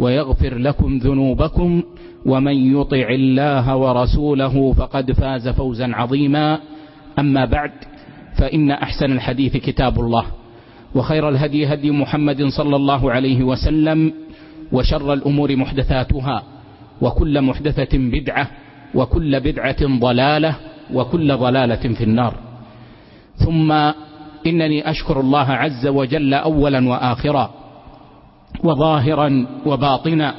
ويغفر لكم ذنوبكم ومن يطع الله ورسوله فقد فاز فوزا عظيما. أما بعد فإن أحسن الحديث كتاب الله وخير الهدي هدي محمد صلى الله عليه وسلم وشر الأمور محدثاتها وكل محدثة بدعة وكل بدعة ضلالة وكل ضلالة في النار. ثم إنني أشكر الله عز وجل أولا وآخرا وظاهرا وباطنا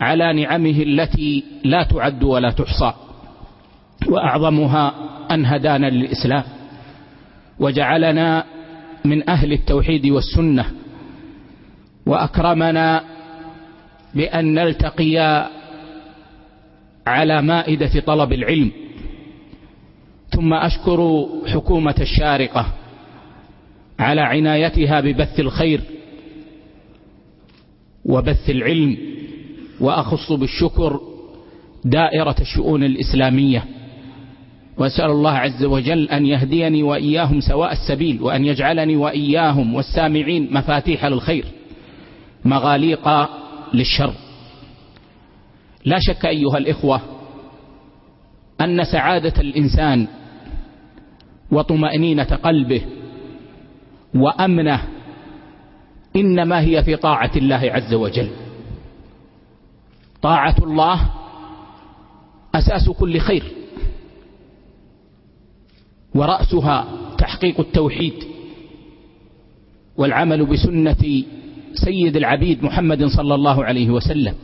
على نعمه التي لا تعد ولا تحصى. وأعظمها أن هدانا للإسلام وجعلنا من أهل التوحيد والسنة وأكرمنا بأن نلتقي على مائدة طلب العلم. ثم أشكر حكومة الشارقة على عنايتها ببث الخير وبث العلم وأخص بالشكر دائرة الشؤون الإسلامية. وأسأل الله عز وجل أن يهديني وإياهم سواء السبيل وأن يجعلني وإياهم والسامعين مفاتيح للخير مغاليق للشر. لا شك أيها الإخوة أن سعادة الإنسان وطمأنينة قلبه وأمنه إنما هي في طاعة الله عز وجل. طاعة الله أساس كل خير. ورأسها تحقيق التوحيد والعمل بسنة سيد العبيد محمد صلى الله عليه وسلم.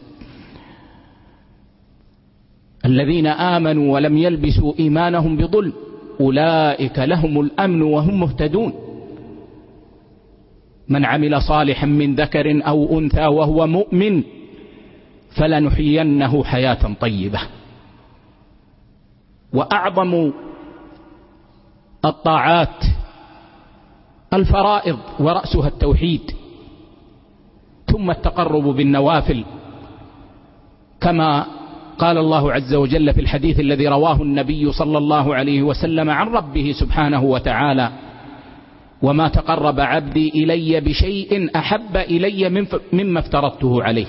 الذين آمنوا ولم يلبسوا إيمانهم بظلم أولئك لهم الأمن وهم مهتدون. من عمل صالحا من ذكر أو أنثى وهو مؤمن فلنحيينه حياة طيبة. وأعظم الطاعات الفرائض ورأسها التوحيد ثم التقرب بالنوافل كما قال الله عز وجل في الحديث الذي رواه النبي صلى الله عليه وسلم عن ربه سبحانه وتعالى وما تقرب عبدي إلي بشيء أحب إلي مما افترضته عليه.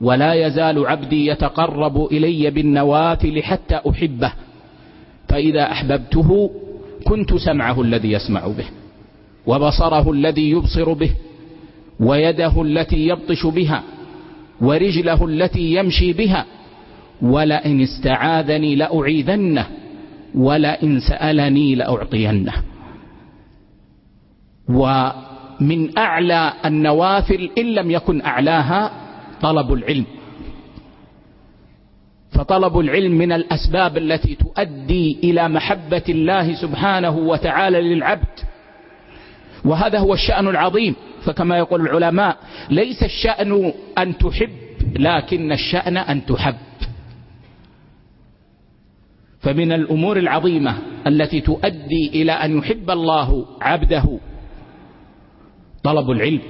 ولا يزال عبدي يتقرب إلي بالنوافل حتى أحبه. فإذا أحببته كنت سمعه الذي يسمع به وبصره الذي يبصر به ويده التي يبطش بها ورجله التي يمشي بها ولئن استعاذني لأعيذنه ولئن سألني لأعطينه. ومن أعلى النوافل إن لم يكن أعلاها طلب العلم. فطلب العلم من الأسباب التي تؤدي إلى محبة الله سبحانه وتعالى للعبد. وهذا هو الشأن العظيم. فكما يقول العلماء ليس الشأن أن تحب لكن الشأن أن تحب. فمن الأمور العظيمة التي تؤدي إلى أن يحب الله عبده طلب العلم.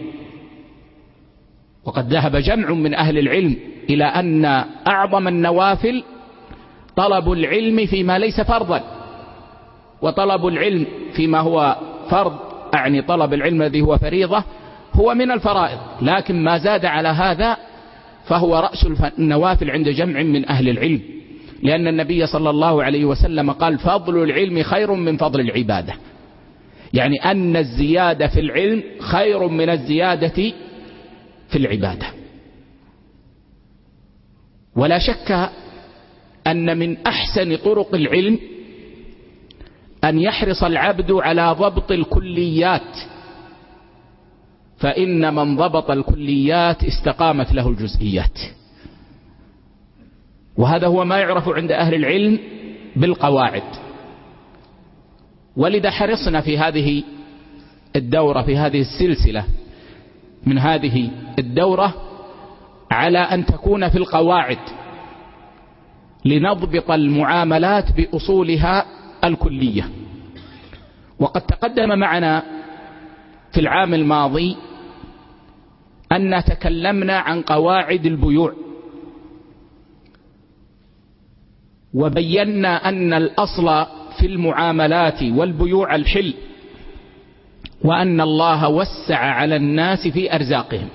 وقد ذهب جمع من أهل العلم إلى أن أعظم النوافل طلب العلم فيما ليس فرضا. وطلب العلم فيما هو فرض أعني طلب العلم الذي هو فريضة هو من الفرائض. لكن ما زاد على هذا فهو رأس النوافل عند جمع من أهل العلم. لأن النبي صلى الله عليه وسلم قال فضل العلم خير من فضل العبادة. يعني أن الزيادة في العلم خير من الزيادة في العبادة. ولا شك أن من أحسن طرق العلم أن يحرص العبد على ضبط الكليات فإن من ضبط الكليات استقامت له الجزئيات. وهذا هو ما يعرف عند أهل العلم بالقواعد. ولذا حرصنا في هذه الدورة في هذه السلسلة من هذه الدورة على أن تكون في القواعد لنضبط المعاملات بأصولها الكلية. وقد تقدم معنا في العام الماضي أن تكلمنا عن قواعد البيوع وبينا أن الأصل في المعاملات والبيوع الحل وأن الله وسع على الناس في أرزاقهم.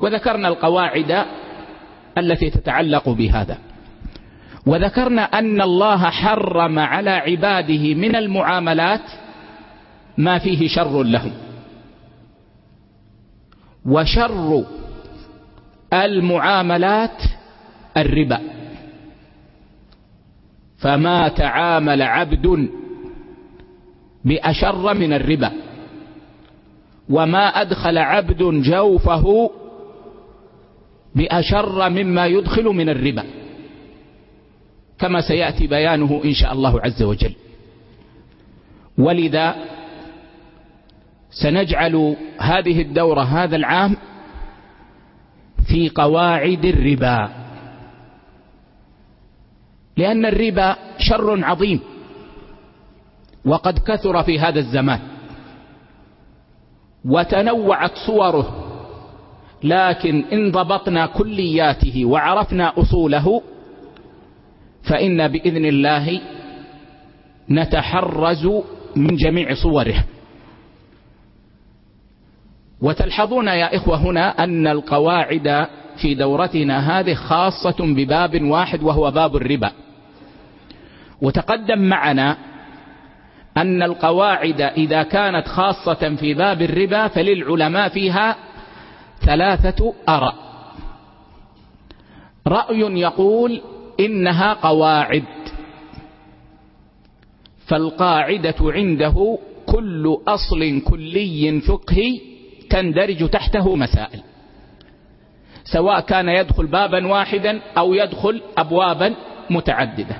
وذكرنا القواعد التي تتعلق بهذا. وذكرنا أن الله حرم على عباده من المعاملات ما فيه شر لهم. وشر المعاملات الربا. فما تعامل عبد بأشر من الربا. وما أدخل عبد جوفه بأشر مما يدخل من الربا. كما سيأتي بيانه إن شاء الله عز وجل. ولذا سنجعل هذه الدورة هذا العام في قواعد الربا. لأن الربا شر عظيم وقد كثر في هذا الزمان وتنوعت صوره لكن إن ضبطنا كلياته وعرفنا أصوله فإن بإذن الله نتحرز من جميع صوره. وتلحظون يا إخوة هنا أن القواعد في دورتنا هذه خاصة بباب واحد وهو باب الربا. وتقدم معنا أن القواعد إذا كانت خاصة في باب الربا فللعلماء فيها ثلاثة أراء. رأي يقول إنها قواعد فالقاعدة عنده كل أصل كلي فقهي تندرج تحته مسائل سواء كان يدخل بابا واحدا أو يدخل أبوابا متعددة.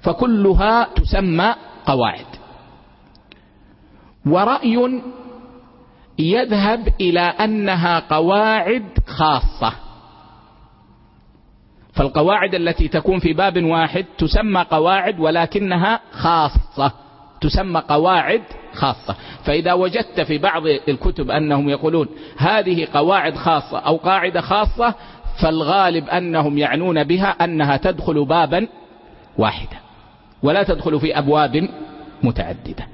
فكلها تسمى قواعد. ورأي يذهب إلى أنها قواعد خاصة. فالقواعد التي تكون في باب واحد تسمى قواعد ولكنها خاصة. تسمى قواعد خاصة. فإذا وجدت في بعض الكتب أنهم يقولون هذه قواعد خاصة أو قاعدة خاصة فالغالب أنهم يعنون بها أنها تدخل بابا واحدا. ولا تدخل في أبواب متعددة.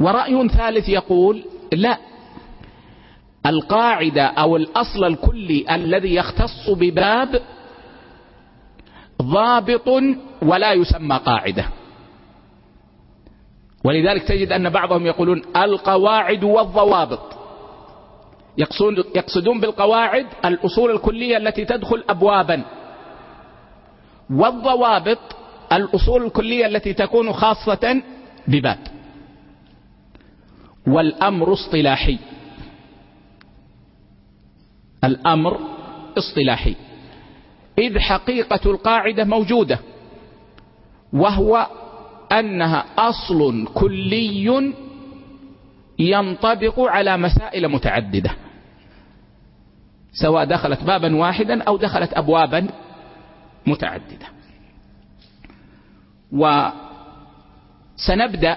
ورأي ثالث يقول لا القاعدة أو الأصل الكلي الذي يختص بباب ضابط ولا يسمى قاعدة. ولذلك تجد أن بعضهم يقولون القواعد والضوابط. يقصدون بالقواعد الأصول الكلية التي تدخل أبوابا. والضوابط الأصول الكلية التي تكون خاصة بباب. والأمر اصطلاحي. الأمر اصطلاحي. إذ حقيقة القاعدة موجودة وهو أنها أصل كلي ينطبق على مسائل متعددة سواء دخلت بابا واحدا أو دخلت أبوابا متعددة. وسنبدأ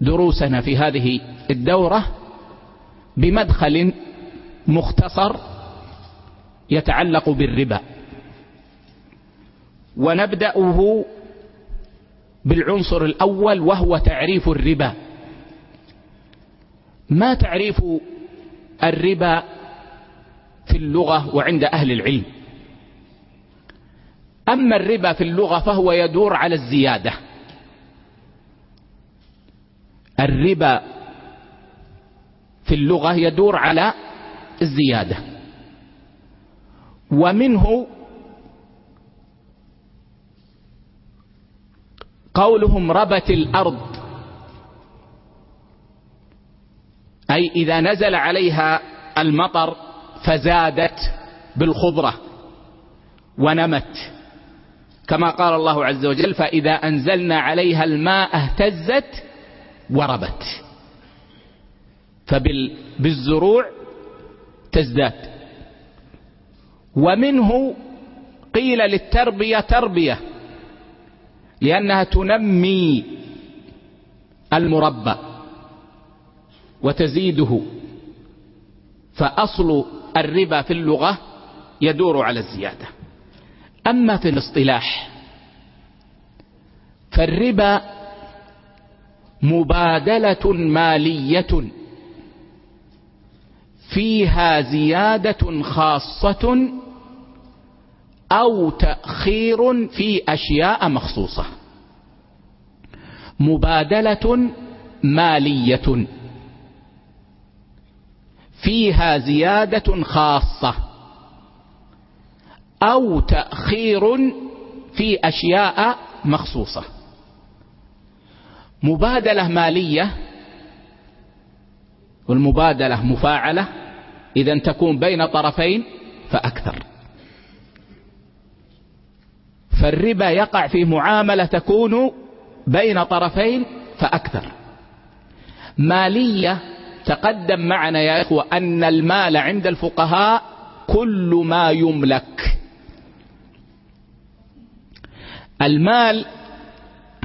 دروسنا في هذه الدورة بمدخل مختصر يتعلق بالربا. ونبدأه بالعنصر الأول وهو تعريف الربا. ما تعريف الربا في اللغة وعند أهل العلم؟ أما الربا في اللغة فهو يدور على الزيادة. الربا في اللغة يدور على الزيادة. ومنه قولهم ربت الأرض. أي إذا نزل عليها المطر فزادت بالخضرة ونمت. كما قال الله عز وجل فإذا أنزلنا عليها الماء اهتزت وربت. فبالزروع تزداد. ومنه قيل للتربية تربية لأنها تنمي المربى وتزيده. فأصل الربا في اللغة يدور على الزيادة. أما في الاصطلاح فالربا مبادلة مالية فيها زيادة خاصة أو تأخير في أشياء مخصوصة. مبادلة مالية فيها زيادة خاصة أو تأخير في أشياء مخصوصة. مبادلة مالية والمبادلة مفاعلة إذا تكون بين طرفين فأكثر. فالربا يقع في معاملة تكون بين طرفين فأكثر. مالية تقدم معنا يا إخوة أن المال عند الفقهاء كل ما يملك. المال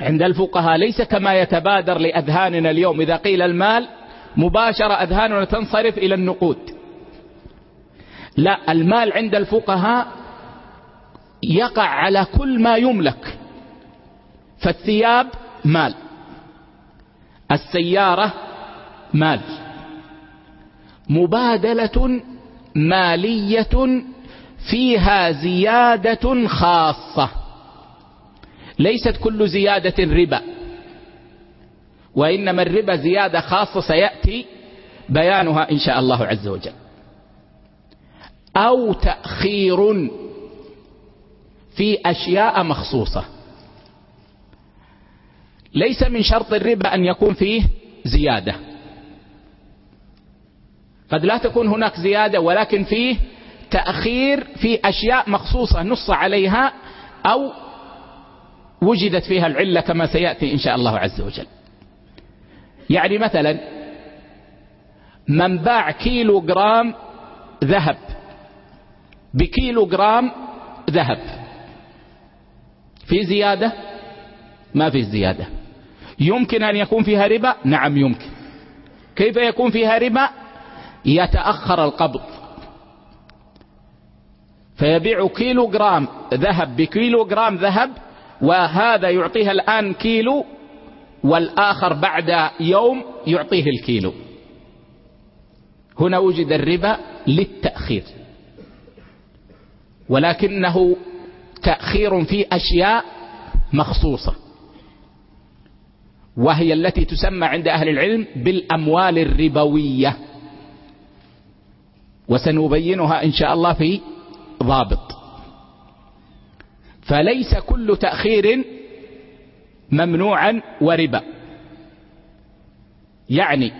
عند الفقهاء ليس كما يتبادر لأذهاننا اليوم. إذا قيل المال مباشرة أذهاننا تنصرف إلى النقود. لا المال عند الفقهاء يقع على كل ما يملك. فالثياب مال السيارة مال. مبادلة مالية فيها زيادة خاصة. ليست كل زيادة ربا. وإنما الربا زيادة خاصة سيأتي بيانها إن شاء الله عز وجل. أو تأخير في أشياء مخصوصة. ليس من شرط الربا أن يكون فيه زيادة. قد لا تكون هناك زيادة ولكن فيه تأخير في أشياء مخصوصة نص عليها أو وجدت فيها العلة كما سيأتي إن شاء الله عز وجل. يعني مثلا من باع كيلو جرام ذهب بكيلو جرام ذهب. في زيادة؟ ما في زيادة. يمكن أن يكون فيها ربا؟ نعم يمكن. كيف يكون فيها ربا؟ يتأخر القبض. فيبيع كيلو جرام ذهب بكيلو جرام ذهب وهذا يعطيها الآن كيلو والآخر بعد يوم يعطيه الكيلو. هنا وجد الربا للتأخير. ولكنه تأخير في أشياء مخصوصة. وهي التي تسمى عند أهل العلم بالأموال الربوية. وسنبينها إن شاء الله في ضابط. فليس كل تأخير ممنوعا وربا. يعني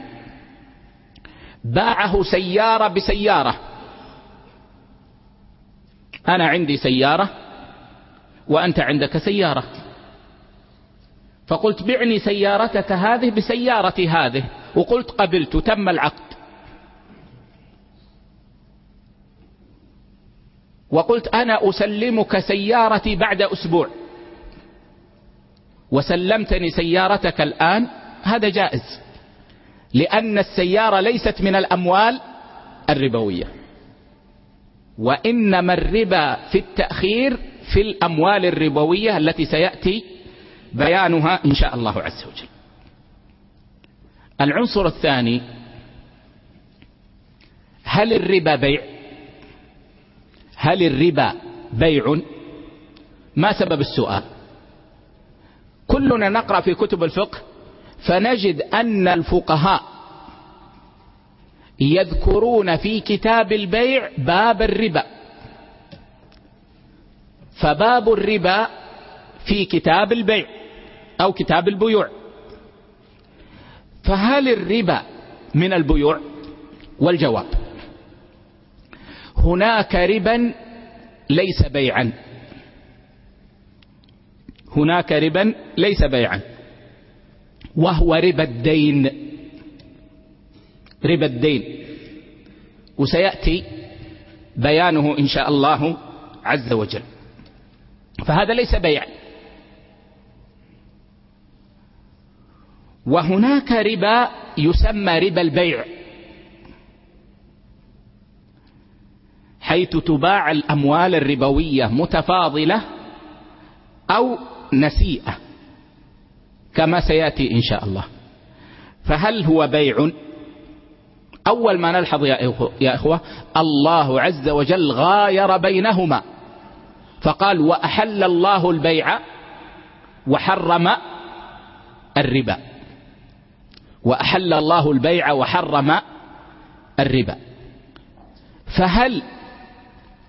باعه سيارة بسيارة. أنا عندي سيارة وأنت عندك سيارة. فقلت بعني سيارتك هذه بسيارتي هذه. وقلت قبلت تم العقد. وقلت أنا أسلمك سيارتي بعد أسبوع. وسلمتني سيارتك الآن. هذا جائز. لأن السيارة ليست من الأموال الربوية. وإنما الربا في التأخير في الأموال الربوية التي سيأتي بيانها إن شاء الله عز وجل. العنصر الثاني هل الربا بيع؟ هل الربا بيع؟ ما سبب السؤال كلنا نقرأ في كتب الفقه فنجد أن الفقهاء يذكرون في كتاب البيع باب الربا. فباب الربا في كتاب البيع أو كتاب البيوع. فهل الربا من البيوع؟ والجواب هناك ربا ليس بيعا. هناك ربا ليس بيعا. وهو ربا الدين. ربا الدين. وسيأتي بيانه إن شاء الله عز وجل. فهذا ليس بيع. وهناك ربا يسمى ربا البيع. حيث تباع الأموال الربوية متفاضلة أو نسيئة كما سيأتي إن شاء الله. فهل هو بيع؟ أول ما نلحظ يا إخوة الله عز وجل غاير بينهما. فقال وأحل الله البيع وحرم الربا. وأحل الله البيع وحرم الربا. فهل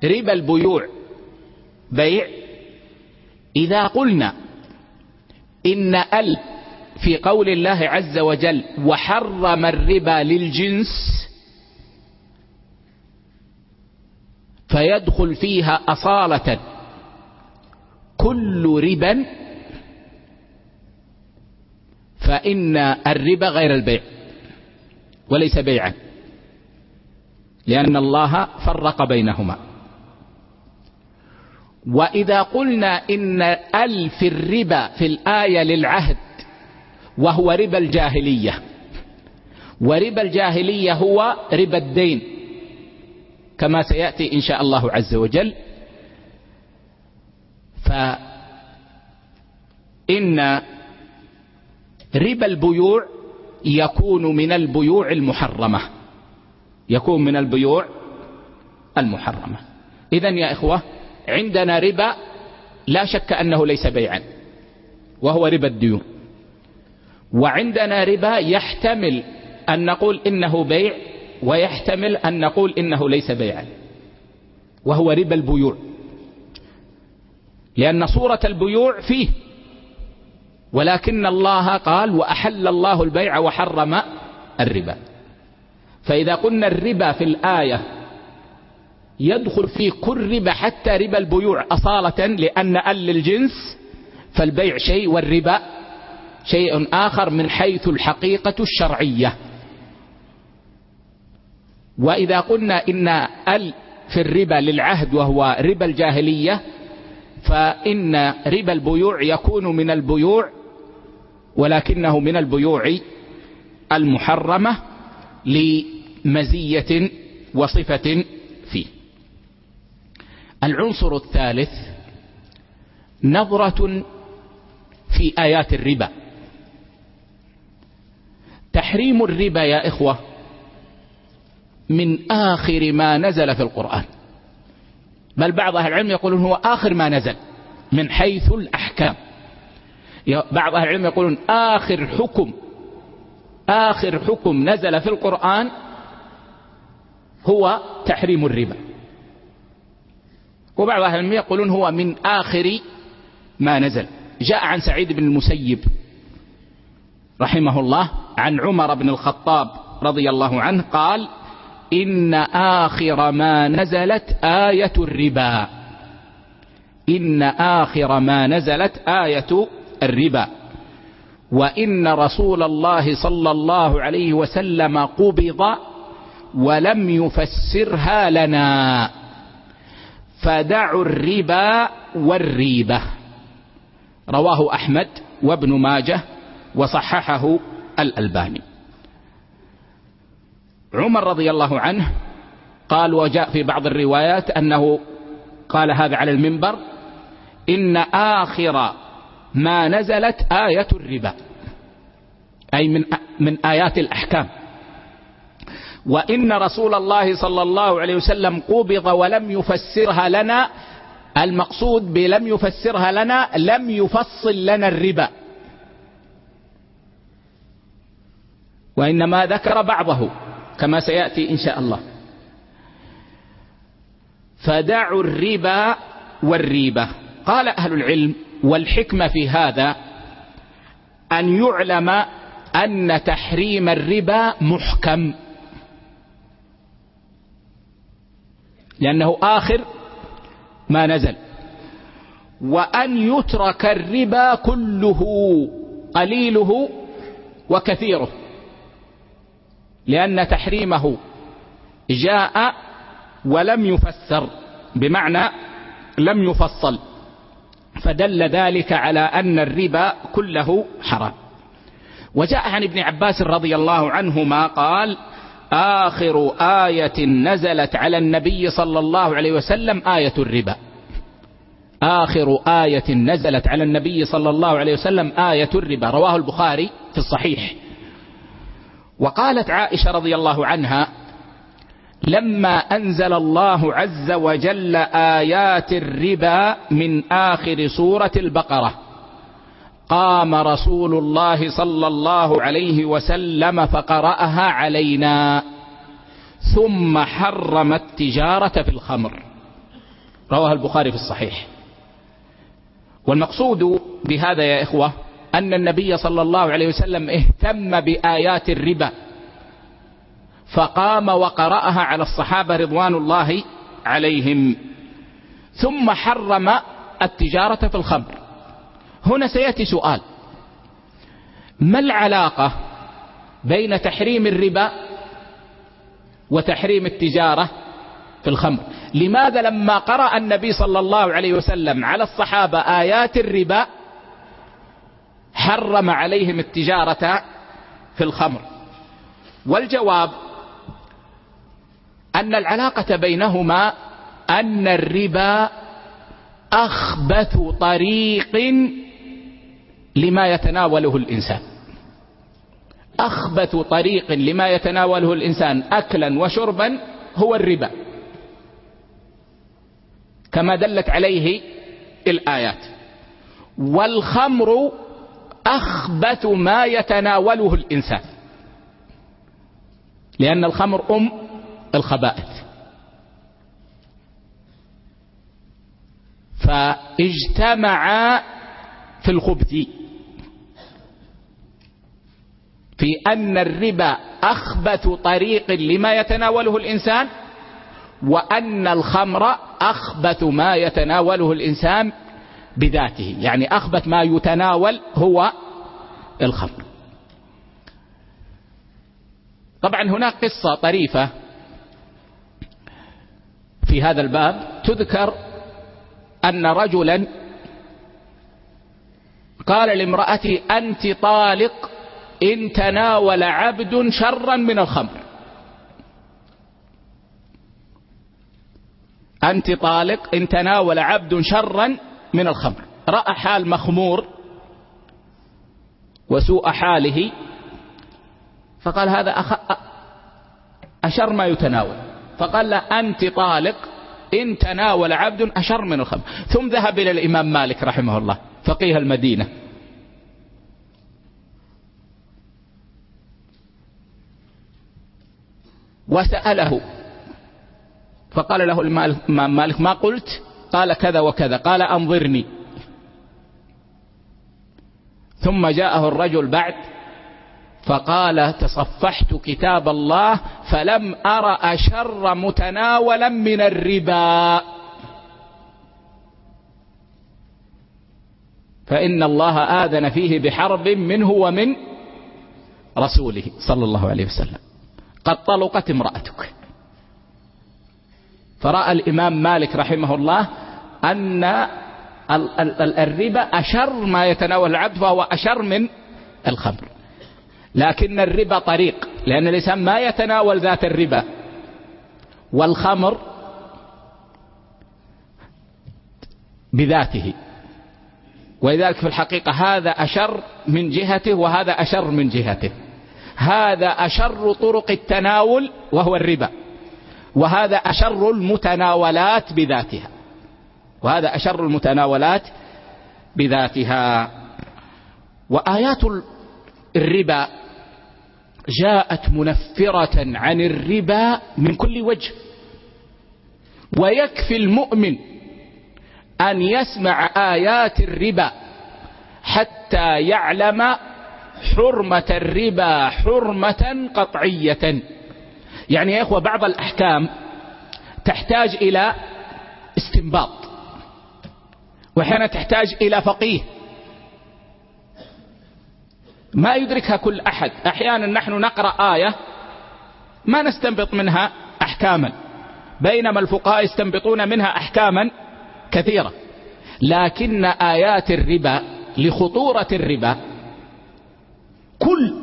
ربا البيوع. بيع. إذا قلنا إن أل في قول الله عز وجل وحرم الربا للجنس فيدخل فيها أصالة كل ربا فإن الربا غير البيع وليس بيعا لأن الله فرق بينهما. وإذا قلنا إن ألف الربا في الآية للعهد وهو ربا الجاهلية. وربا الجاهلية هو ربا الدين كما سيأتي إن شاء الله عز وجل. فإن ربا البيوع يكون من البيوع المحرمة. يكون من البيوع المحرمة. إذا يا إخوة عندنا ربا لا شك أنه ليس بيعا وهو ربا الديون. وعندنا ربا يحتمل أن نقول إنه بيع ويحتمل أن نقول إنه ليس بيعا وهو ربا البيوع. لأن صورة البيوع فيه ولكن الله قال وأحل الله البيع وحرم الربا. فإذا قلنا الربا في الآية يدخل في كل ربا حتى ربا البيوع أصالة لأن أل للجنس فالبيع شيء والربا شيء آخر من حيث الحقيقة الشرعية. وإذا قلنا إن أل في الربا للعهد وهو ربا الجاهلية فإن ربا البيوع يكون من البيوع ولكنه من البيوع المحرمة لمزية وصفة العنصر الثالث نظرة في آيات الربا. تحريم الربا يا إخوة من آخر ما نزل في القرآن. بل بعض أهل العلم يقولون هو آخر ما نزل من حيث الأحكام. بعض أهل العلم يقولون آخر حكم آخر حكم نزل في القرآن هو تحريم الربا. وبعض أهل العلم يقولون هو من آخر ما نزل. جاء عن سعيد بن المسيب رحمه الله عن عمر بن الخطاب رضي الله عنه قال إن آخر ما نزلت آية الربا. إن آخر ما نزلت آية الربا. وإن رسول الله صلى الله عليه وسلم قبض ولم يفسرها لنا. فدعوا الربا والريبة. رواه أحمد وابن ماجه وصححه الألباني. عمر رضي الله عنه قال وجاء في بعض الروايات أنه قال هذا على المنبر إن آخر ما نزلت آية الربا أي من, من آيات الأحكام. وإن رسول الله صلى الله عليه وسلم قبض ولم يفسرها لنا المقصود بلم يفسرها لنا لم يفصل لنا الربا. وإنما ذكر بعضه كما سيأتي إن شاء الله. فدعوا الربا والريبة. قال أهل العلم والحكمة في هذا أن يعلم أن تحريم الربا محكم. لأنه آخر ما نزل. وأن يترك الربا كله قليله وكثيره. لأن تحريمه جاء ولم يفسر بمعنى لم يفصل. فدل ذلك على أن الربا كله حرام. وجاء عن ابن عباس رضي الله عنهما قال آخر آية نزلت على النبي صلى الله عليه وسلم آية الربا. آخر آية نزلت على النبي صلى الله عليه وسلم آية الربا. رواه البخاري في الصحيح. وقالت عائشة رضي الله عنها لما أنزل الله عز وجل آيات الربا من آخر سورة البقرة. قام رسول الله صلى الله عليه وسلم فقرأها علينا. ثم حرم التجارة في الخمر. رواه البخاري في الصحيح. والمقصود بهذا يا إخوة أن النبي صلى الله عليه وسلم اهتم بآيات الربا. فقام وقرأها على الصحابة رضوان الله عليهم. ثم حرم التجارة في الخمر. هنا سيأتي سؤال. ما العلاقة بين تحريم الربا وتحريم التجارة في الخمر؟ لماذا لما قرأ النبي صلى الله عليه وسلم على الصحابة آيات الربا حرم عليهم التجارة في الخمر؟ والجواب أن العلاقة بينهما أن الربا أخبث طريق لما يتناوله الإنسان. أخبث طريق لما يتناوله الإنسان أكلا وشربا هو الربا. كما دلت عليه الآيات. والخمر أخبث ما يتناوله الإنسان. لأن الخمر أم الخبائث. فاجتمعا في الخبث. في أن الربا أخبث طريق لما يتناوله الإنسان وأن الخمر أخبث ما يتناوله الإنسان بذاته. يعني أخبث ما يتناول هو الخمر. طبعا هناك قصة طريفة في هذا الباب. تذكر أن رجلا قال لامرأتي أنت طالق إن تناول عبد شرا من الخمر. أنت طالق إن تناول عبد شرا من الخمر. رأى حال مخمور وسوء حاله فقال هذا أخ... أشر ما يتناول. فقال له أنت طالق إن تناول عبد أشر من الخمر. ثم ذهب إلى الإمام مالك رحمه الله فقيه المدينة. وسأله. فقال له الإمام مالك ما قلت؟ قال كذا وكذا. قال أنظرني. ثم جاءه الرجل بعد فقال تصفحت كتاب الله فلم أر أشر متناولا من الربا. فإن الله آذن فيه بحرب منه ومن رسوله صلى الله عليه وسلم. قد طلقت امرأتك. فرأى الإمام مالك رحمه الله أن الربا أشر ما يتناول العبد فهو أشر من الخمر. لكن الربا طريق لأن الإنسان ما يتناول ذات الربا. والخمر بذاته. ولذلك في الحقيقة هذا أشر من جهته وهذا أشر من جهته. هذا أشر طرق التناول وهو الربا. وهذا أشر المتناولات بذاتها. وهذا أشر المتناولات بذاتها. وآيات الربا جاءت منفرة عن الربا من كل وجه. ويكفي المؤمن أن يسمع آيات الربا حتى يعلم حرمة الربا حرمة قطعية. يعني يا إخوة بعض الأحكام تحتاج إلى استنباط. وأحيانا تحتاج إلى فقيه. ما يدركها كل أحد. أحيانا نحن نقرأ آية ما نستنبط منها أحكاما. بينما الفقهاء يستنبطون منها أحكاما كثيرة. لكن آيات الربا لخطورة الربا كل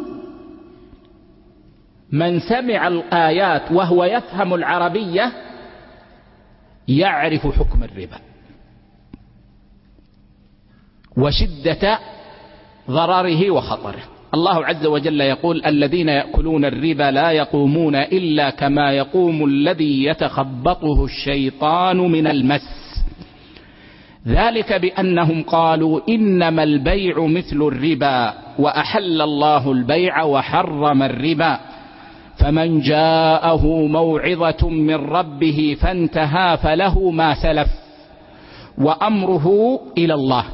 من سمع الآيات وهو يفهم العربية يعرف حكم الربا. وشدة ضرره وخطره. الله عز وجل يقول الذين يأكلون الربا لا يقومون إلا كما يقوم الذي يتخبطه الشيطان من المس. ذلك بأنهم قالوا إنما البيع مثل الربا وأحل الله البيع وحرم الربا. فمن جاءه موعظة من ربه فانتهى فله ما سلف وأمره إلى الله.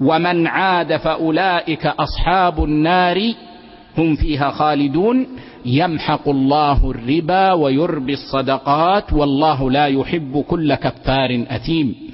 ومن عاد فأولئك أصحاب النار هم فيها خالدون. يمحق الله الربا ويربي الصدقات والله لا يحب كل كفار أثيم.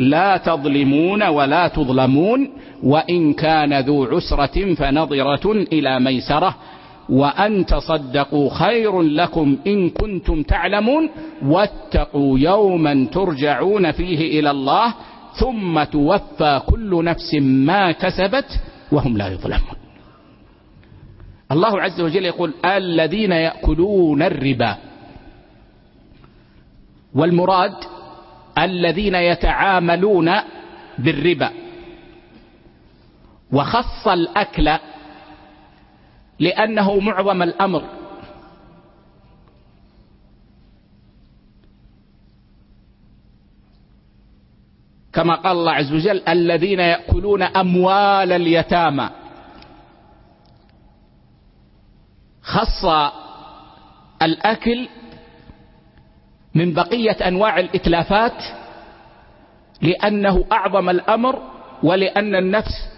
لا تظلمون ولا تظلمون وإن كان ذو عسرة فنظرة إلى ميسرة. وأن تصدقوا خير لكم إن كنتم تعلمون. واتقوا يوما ترجعون فيه إلى الله ثم توفى كل نفس ما كسبت وهم لا يظلمون. الله عز وجل يقول الذين يأكلون الربا. والمراد الذين يتعاملون بالربا. وخص الأكل لأنه معظم الأمر. كما قال الله عز وجل الذين يأكلون أموال اليتامى. خص الأكل من بقية أنواع الإتلافات لأنه أعظم الأمر ولأن النفس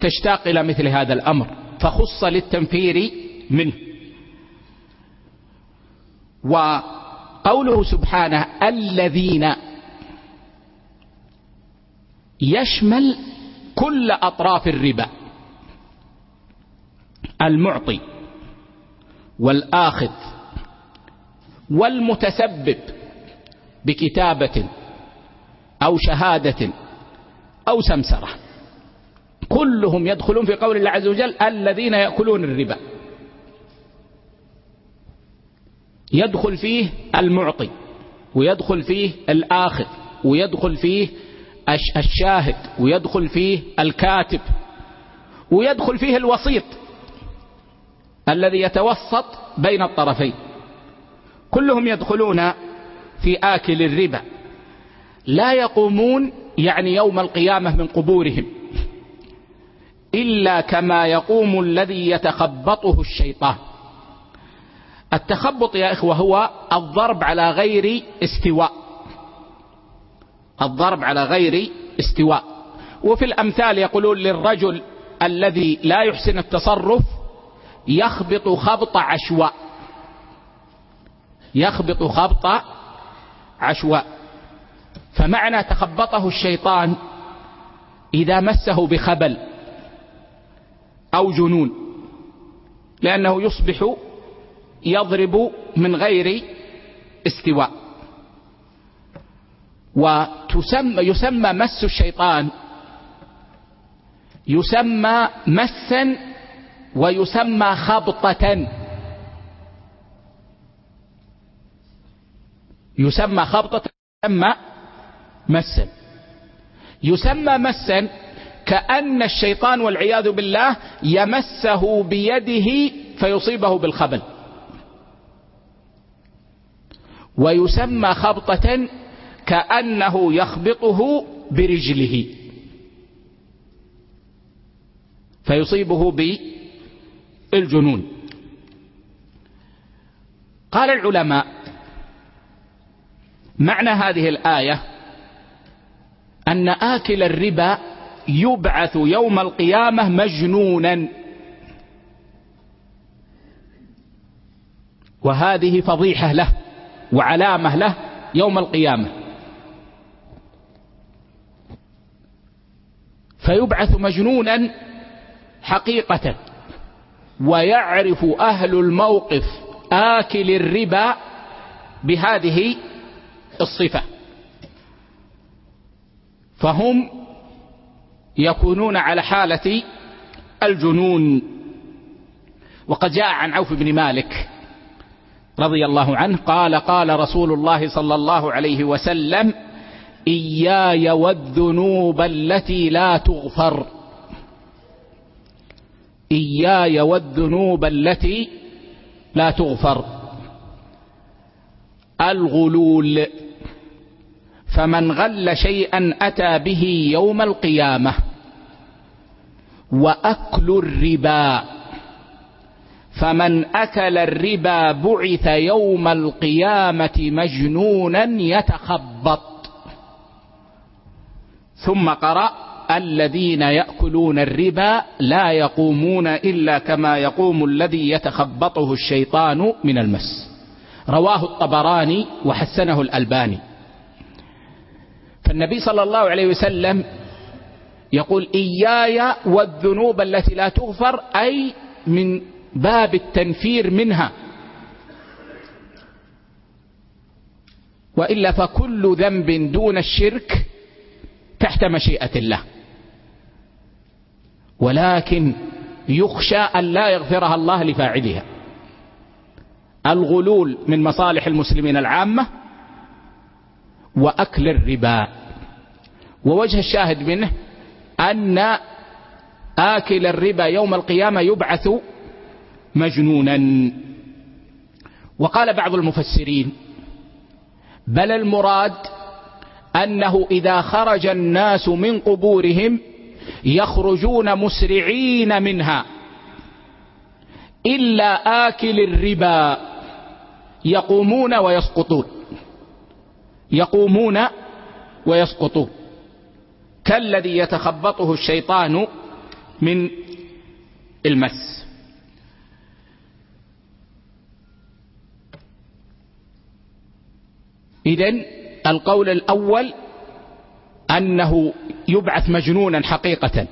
تشتاق إلى مثل هذا الأمر فخص للتنفير منه. وقوله سبحانه الذين يشمل كل أطراف الربا المعطي والآخذ والمتسبب بكتابة أو شهادة أو سمسرة. كلهم يدخلون في قول الله عز وجل الذين يأكلون الربا. يدخل فيه المعطي ويدخل فيه الآخذ ويدخل فيه الشاهد ويدخل فيه الكاتب ويدخل فيه الوسيط الذي يتوسط بين الطرفين. كلهم يدخلون في آكل الربا. لا يقومون يعني يوم القيامة من قبورهم. إلا كما يقوم الذي يتخبطه الشيطان. التخبط يا إخوة هو الضرب على غير استواء. الضرب على غير استواء. وفي الأمثال يقولون للرجل الذي لا يحسن التصرف يخبط خبط عشواء. يخبط خبط عشواء. فمعنى تخبطه الشيطان إذا مسه بخبل أو جنون لأنه يصبح يضرب من غير استواء. وتسمى يسمى مس الشيطان يسمى مسا ويسمى خبطة. يسمى خبطة يسمى مسا يسمى مسا كأن الشيطان والعياذ بالله يمسه بيده فيصيبه بالخبل. ويسمى خبطة كأنه يخبطه برجله فيصيبه بالجنون. قال العلماء معنى هذه الآية أن آكل الربا يبعث يوم القيامة مجنونا. وهذه فضيحة له وعلامة له يوم القيامة. فيبعث مجنونا حقيقة. ويعرف أهل الموقف آكل الربا بهذه الصفة. فهم يكونون على حالة الجنون. وقد جاء عن عوف بن مالك رضي الله عنه قال قال رسول الله صلى الله عليه وسلم إياي والذنوب التي لا تغفر. إياي والذنوب التي لا تغفر. الغلول. فمن غل شيئا أتى به يوم القيامة وأكل الربا فمن أكل الربا بعث يوم القيامة مجنونا يتخبط. ثم قرأ الذين يأكلون الربا لا يقومون إلا كما يقوم الذي يتخبطه الشيطان من المس. رواه الطبراني وحسنه الألباني. فالنبي صلى الله عليه وسلم يقول إياي والذنوب التي لا تغفر أي من باب التنفير منها. وإلا فكل ذنب دون الشرك تحت مشيئة الله. ولكن يخشى أن لا يغفرها الله لفاعلها. الغلول من مصالح المسلمين العامة وأكل الربا. ووجه الشاهد منه أن آكل الربا يوم القيامة يبعث مجنونا. وقال بعض المفسرين بل المراد أنه إذا خرج الناس من قبورهم يخرجون مسرعين منها إلا آكل الربا يقومون ويسقطون يقومون ويسقطون. كالذي يتخبطه الشيطان من المس. إذن القول الأول أنه يبعث مجنونا حقيقة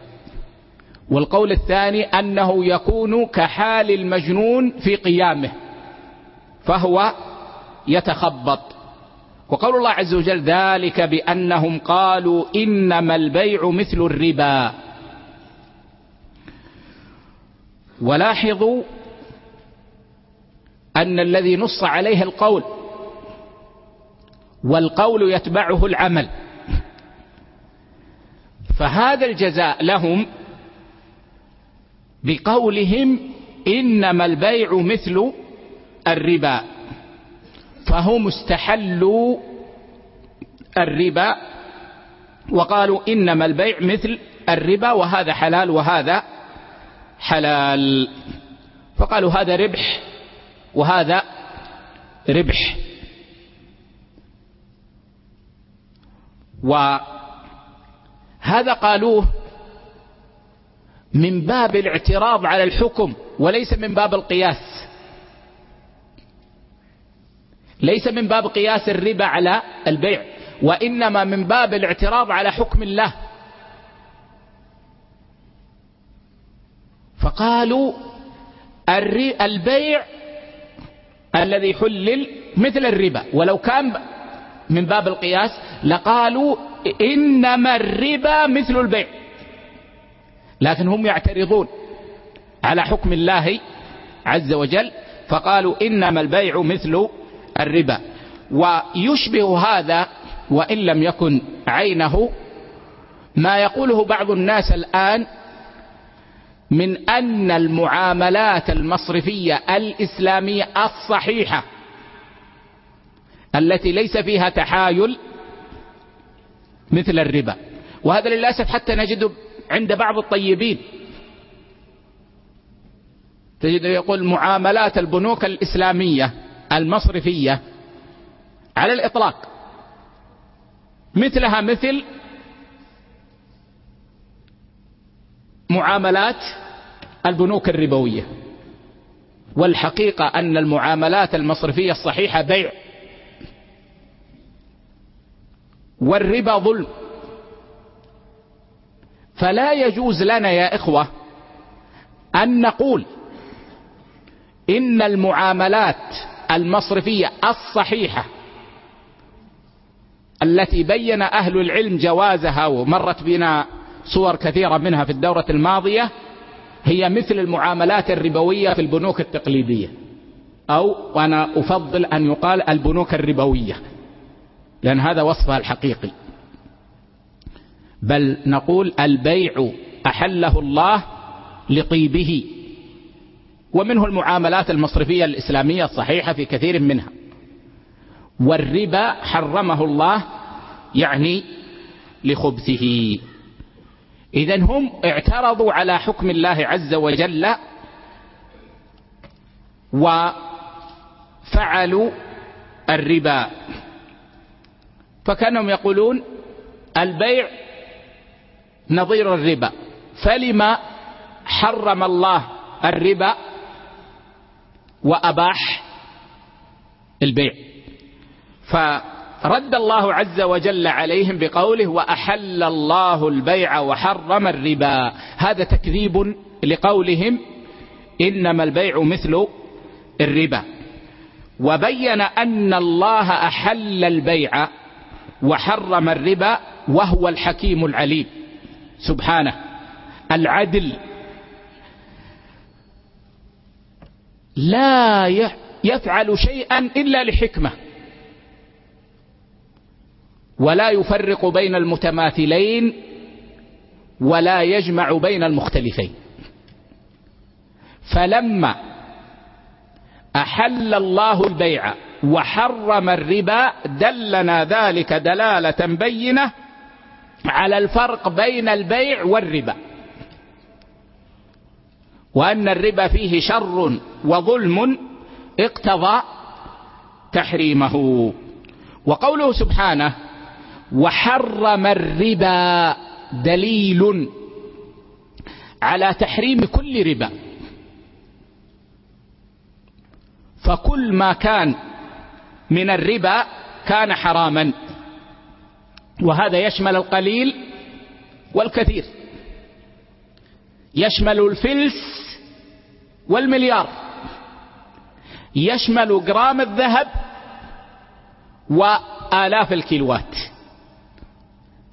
والقول الثاني أنه يكون كحال المجنون في قيامه فهو يتخبط. وقول الله عز وجل ذلك بأنهم قالوا إنما البيع مثل الربا. ولاحظوا أن الذي نص عليه القول والقول يتبعه العمل. فهذا الجزاء لهم بقولهم إنما البيع مثل الربا. فهم استحلوا الربا وقالوا إنما البيع مثل الربا وهذا حلال وهذا حلال. فقالوا هذا ربح وهذا ربح. وهذا قالوه من باب الاعتراض على الحكم وليس من باب القياس. ليس من باب قياس الربا على البيع وإنما من باب الاعتراض على حكم الله. فقالوا البيع الذي حلل مثل الربا. ولو كان من باب القياس لقالوا إنما الربا مثل البيع. لكن هم يعترضون على حكم الله عز وجل فقالوا إنما البيع مثل الربا. ويشبه هذا وإن لم يكن عينه ما يقوله بعض الناس الآن من أن المعاملات المصرفية الإسلامية الصحيحة التي ليس فيها تحايل مثل الربا. وهذا للأسف حتى نجده عند بعض الطيبين. تجد يقول معاملات البنوك الإسلامية المصرفية على الإطلاق. مثلها مثل معاملات البنوك الربوية والحقيقة أن المعاملات المصرفية الصحيحة بيع والربا ظلم. فلا يجوز لنا يا إخوة أن نقول إن المعاملات المصرفية الصحيحة التي بين أهل العلم جوازها ومرت بنا صور كثيرة منها في الدورة الماضية هي مثل المعاملات الربوية في البنوك التقليدية. أو وأنا أفضل أن يقال البنوك الربوية لأن هذا وصفها الحقيقي. بل نقول البيع أحله الله لطيبه. ومنه المعاملات المصرفية الإسلامية الصحيحة في كثير منها. والربا حرمه الله يعني لخبثه. إذا هم اعترضوا على حكم الله عز وجل وفعلوا الربا. فكانوا يقولون البيع نظير الربا. فلما حرم الله الربا وأباح البيع. فرد الله عز وجل عليهم بقوله وأحل الله البيع وحرم الربا. هذا تكذيب لقولهم إنما البيع مثل الربا. وبين أن الله أحل البيع وحرم الربا وهو الحكيم العليم. سبحانه. العدل لا يفعل شيئا إلا لحكمة. ولا يفرق بين المتماثلين ولا يجمع بين المختلفين. فلما أحل الله البيع وحرم الربا دلنا ذلك دلالة بينة على الفرق بين البيع والربا. وأن الربا فيه شر وظلم اقتضى تحريمه. وقوله سبحانه وحرم الربا دليل على تحريم كل ربا. فكل ما كان من الربا كان حراما. وهذا يشمل القليل والكثير. يشمل الفلس والمليار. يشمل جرام الذهب وآلاف الكيلوات.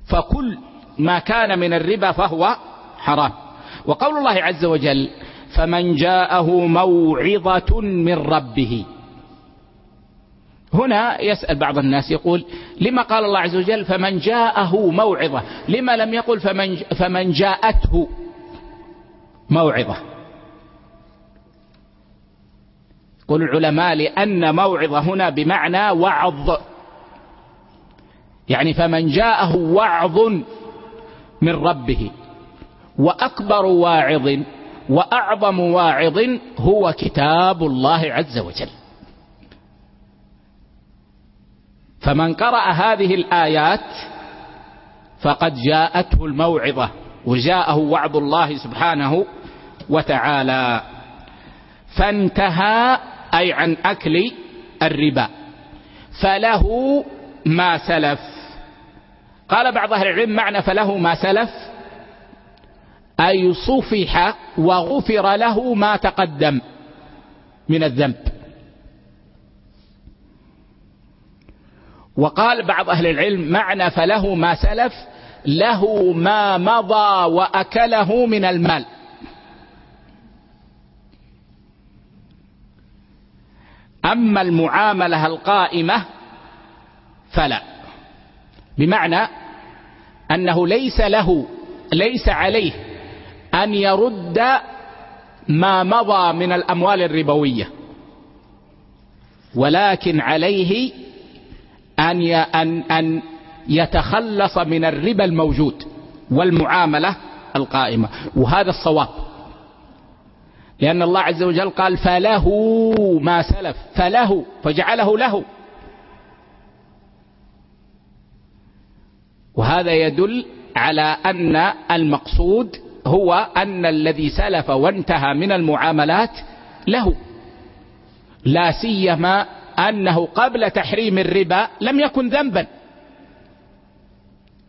فكل ما كان من الربا فهو حرام. وقول الله عز وجل فمن جاءه موعظة من ربه. هنا يسأل بعض الناس يقول لما قال الله عز وجل فمن جاءه موعظة لما لم يقل فمن, فمن جاءته موعظة يقول العلماء لأن موعظة هنا بمعنى وعظ. يعني فمن جاءه وعظ من ربه وأكبر واعظ وأعظم واعظ هو كتاب الله عز وجل. فمن قرأ هذه الآيات فقد جاءته الموعظة وجاءه وعظ الله سبحانه وتعالى. فانتهى أي عن أكل الربا. فله ما سلف. قال بعض أهل العلم معنى فله ما سلف. أي صفح وغفر له ما تقدم من الذنب. وقال بعض أهل العلم معنى فله ما سلف له ما مضى وأكله من المال. أما المعاملة القائمة فلا. بمعنى أنه ليس له ليس عليه أن يرد ما مضى من الأموال الربوية ولكن عليه أن أن يتخلص من الربا الموجود والمعاملة القائمة. وهذا الصواب. لأن الله عز وجل قال فله ما سلف فله فجعله له. وهذا يدل على أن المقصود هو أن الذي سلف وانتهى من المعاملات له. لا سيما أنه قبل تحريم الربا لم يكن ذنبا.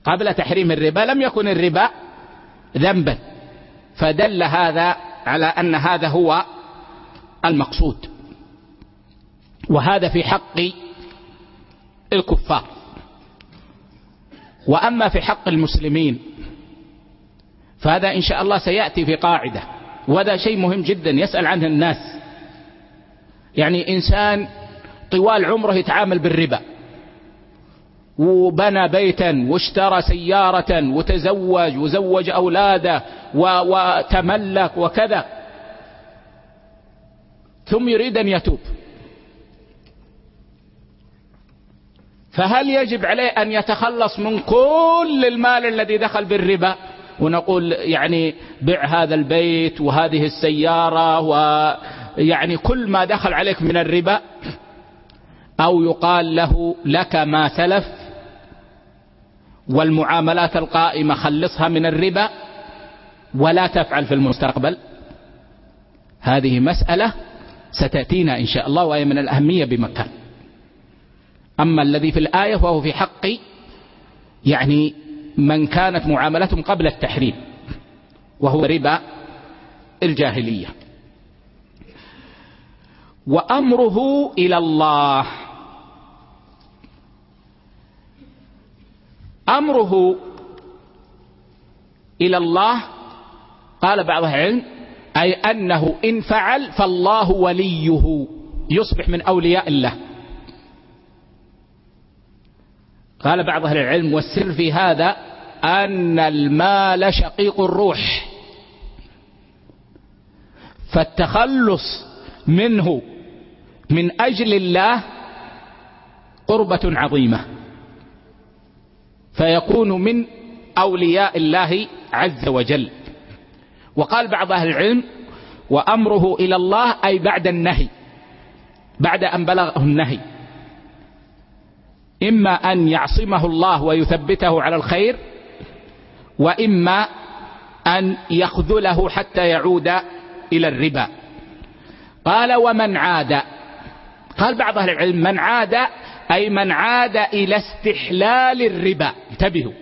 قبل تحريم الربا لم يكن الربا ذنبا. فدل هذا على أن هذا هو المقصود. وهذا في حق الكفار. وأما في حق المسلمين فهذا إن شاء الله سيأتي في قاعدة. وهذا شيء مهم جدا يسأل عنه الناس. يعني إنسان طوال عمره يتعامل بالربا. وبنى بيتا واشترى سيارة وتزوج وزوج أولاده وتملك وكذا. ثم يريد أن يتوب. فهل يجب عليه أن يتخلص من كل المال الذي دخل بالربا؟ ونقول يعني بع هذا البيت وهذه السيارة ويعني كل ما دخل عليك من الربا. أو يقال له لك ما سلف والمعاملات القائمة خلصها من الربا ولا تفعل في المستقبل. هذه مسألة ستأتينا إن شاء الله وهي من الأهمية بمكان أما الذي في الآية فهو في حق يعني من كانت معاملتهم قبل التحريم وهو ربا الجاهلية. وأمره إلى الله أمره إلى الله. قال بعض العلم أي أنه إن فعل فالله وليه. يصبح من أولياء الله. قال بعض أهل العلم والسر في هذا أن المال شقيق الروح. فالتخلص منه من أجل الله قربة عظيمة. فيكون من أولياء الله عز وجل. وقال بعض أهل العلم وأمره إلى الله أي بعد النهي بعد أن بلغه النهي. إما أن يعصمه الله ويثبته على الخير وإما أن يخذله حتى يعود إلى الربا. قال ومن عاد. قال بعض أهل العلم من عاد أي من عاد إلى استحلال الربا. انتبهوا.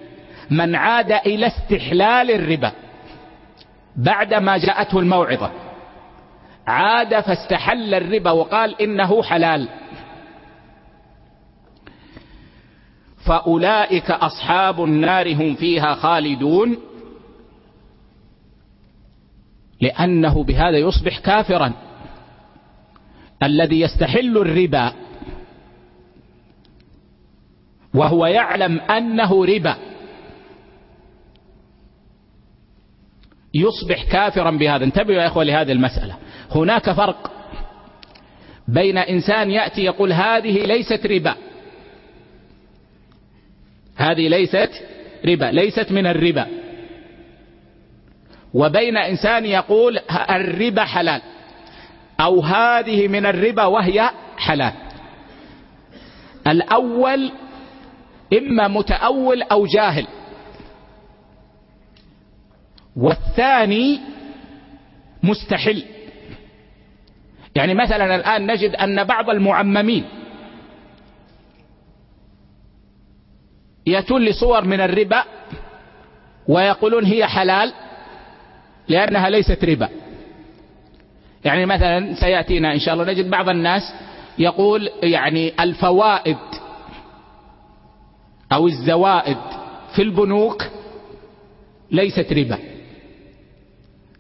من عاد إلى استحلال الربا. بعدما جاءته الموعظة. عاد فاستحل الربا وقال إنه حلال. فأولئك أصحاب النار هم فيها خالدون. لأنه بهذا يصبح كافرا. الذي يستحل الربا وهو يعلم أنه ربا. يصبح كافرا بهذا. انتبهوا يا إخوة لهذه المسألة. هناك فرق بين إنسان يأتي يقول هذه ليست ربا. هذه ليست ربا. ليست من الربا. وبين إنسان يقول الربا حلال. أو هذه من الربا وهي حلال. الأول إما متأول أو جاهل. والثاني مستحل. يعني مثلا الآن نجد أن بعض المعممين يأتون لصور من الربا ويقولون هي حلال لأنها ليست ربا. يعني مثلا سيأتينا إن شاء الله نجد بعض الناس يقول يعني الفوائد أو الزوائد في البنوك ليست ربا.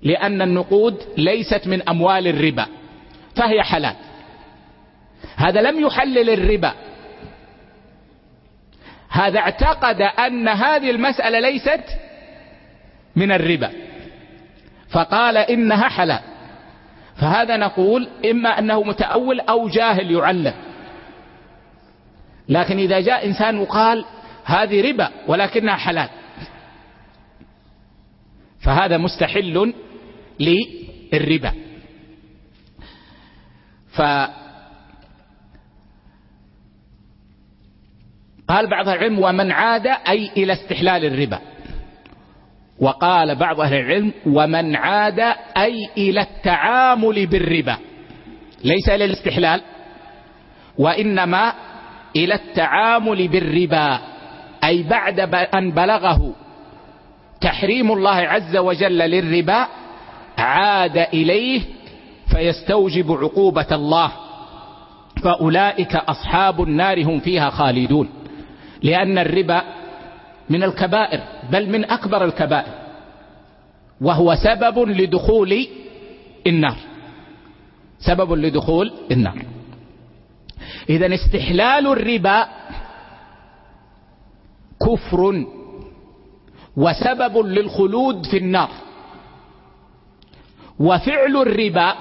لأن النقود ليست من أموال الربا فهي حلال. هذا لم يحلل الربا. هذا اعتقد أن هذه المسألة ليست من الربا. فقال إنها حلال. فهذا نقول إما أنه متأول أو جاهل يعلم. لكن إذا جاء إنسان وقال هذه ربا ولكنها حلال. فهذا مستحل للربا. ف قال بعض العلم ومن عاد أي إلى استحلال الربا. وقال بعض أهل العلم ومن عاد أي إلى التعامل بالربا. ليس إلى الاستحلال وإنما إلى التعامل بالربا. أي بعد أن بلغه تحريم الله عز وجل للربا عاد إليه فيستوجب عقوبة الله. فأولئك أصحاب النار هم فيها خالدون. لأن الربا من الكبائر بل من أكبر الكبائر. وهو سبب لدخول النار. سبب لدخول النار. إذا استحلال الربا كفر وسبب للخلود في النار. وفعل الربا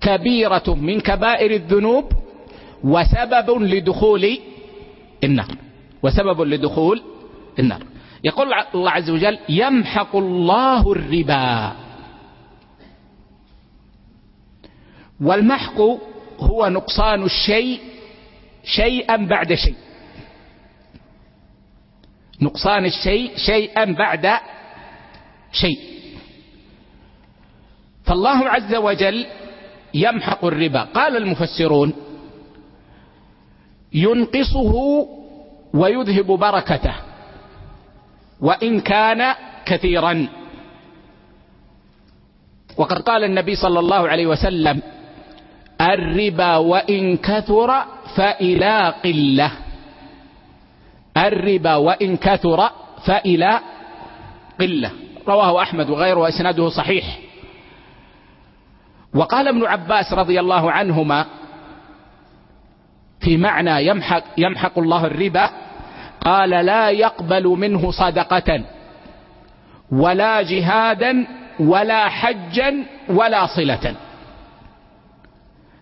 كبيرة من كبائر الذنوب وسبب لدخول النار. وسبب لدخول النار. يقول الله عز وجل يمحق الله الربا. والمحق هو نقصان الشيء شيئا بعد شيء. نقصان الشيء شيئا بعد شيء. فالله عز وجل يمحق الربا. قال المفسرون ينقصه ويذهب بركته وإن كان كثيرا. وقد قال النبي صلى الله عليه وسلم الربا وإن كثر فإلى قلة الربا وإن كثر فإلى قلة. رواه أحمد وغيره وإسناده صحيح. وقال ابن عباس رضي الله عنهما في معنى يمحق, يمحق الله الربا قال لا يقبل منه صدقة ولا جهادا ولا حجا ولا صلة.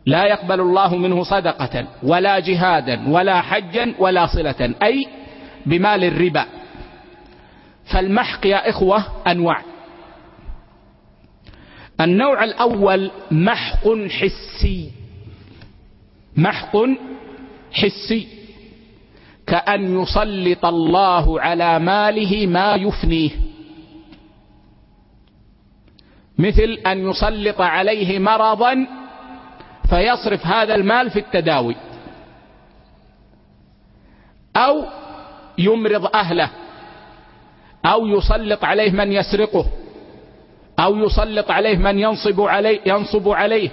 لا يقبل الله منه صدقة ولا جهادا ولا حجا ولا صلة. أي بمال الربا. فالمحق يا إخوة أنواع. النوع الأول محق حسي. محق حسي. كأن يسلط الله على ماله ما يفنيه. مثل أن يسلط عليه مرضا فيصرف هذا المال في التداوي. أو يمرض أهله أو يسلط عليه من يسرقه أو يسلط عليه من ينصب عليه, ينصب عليه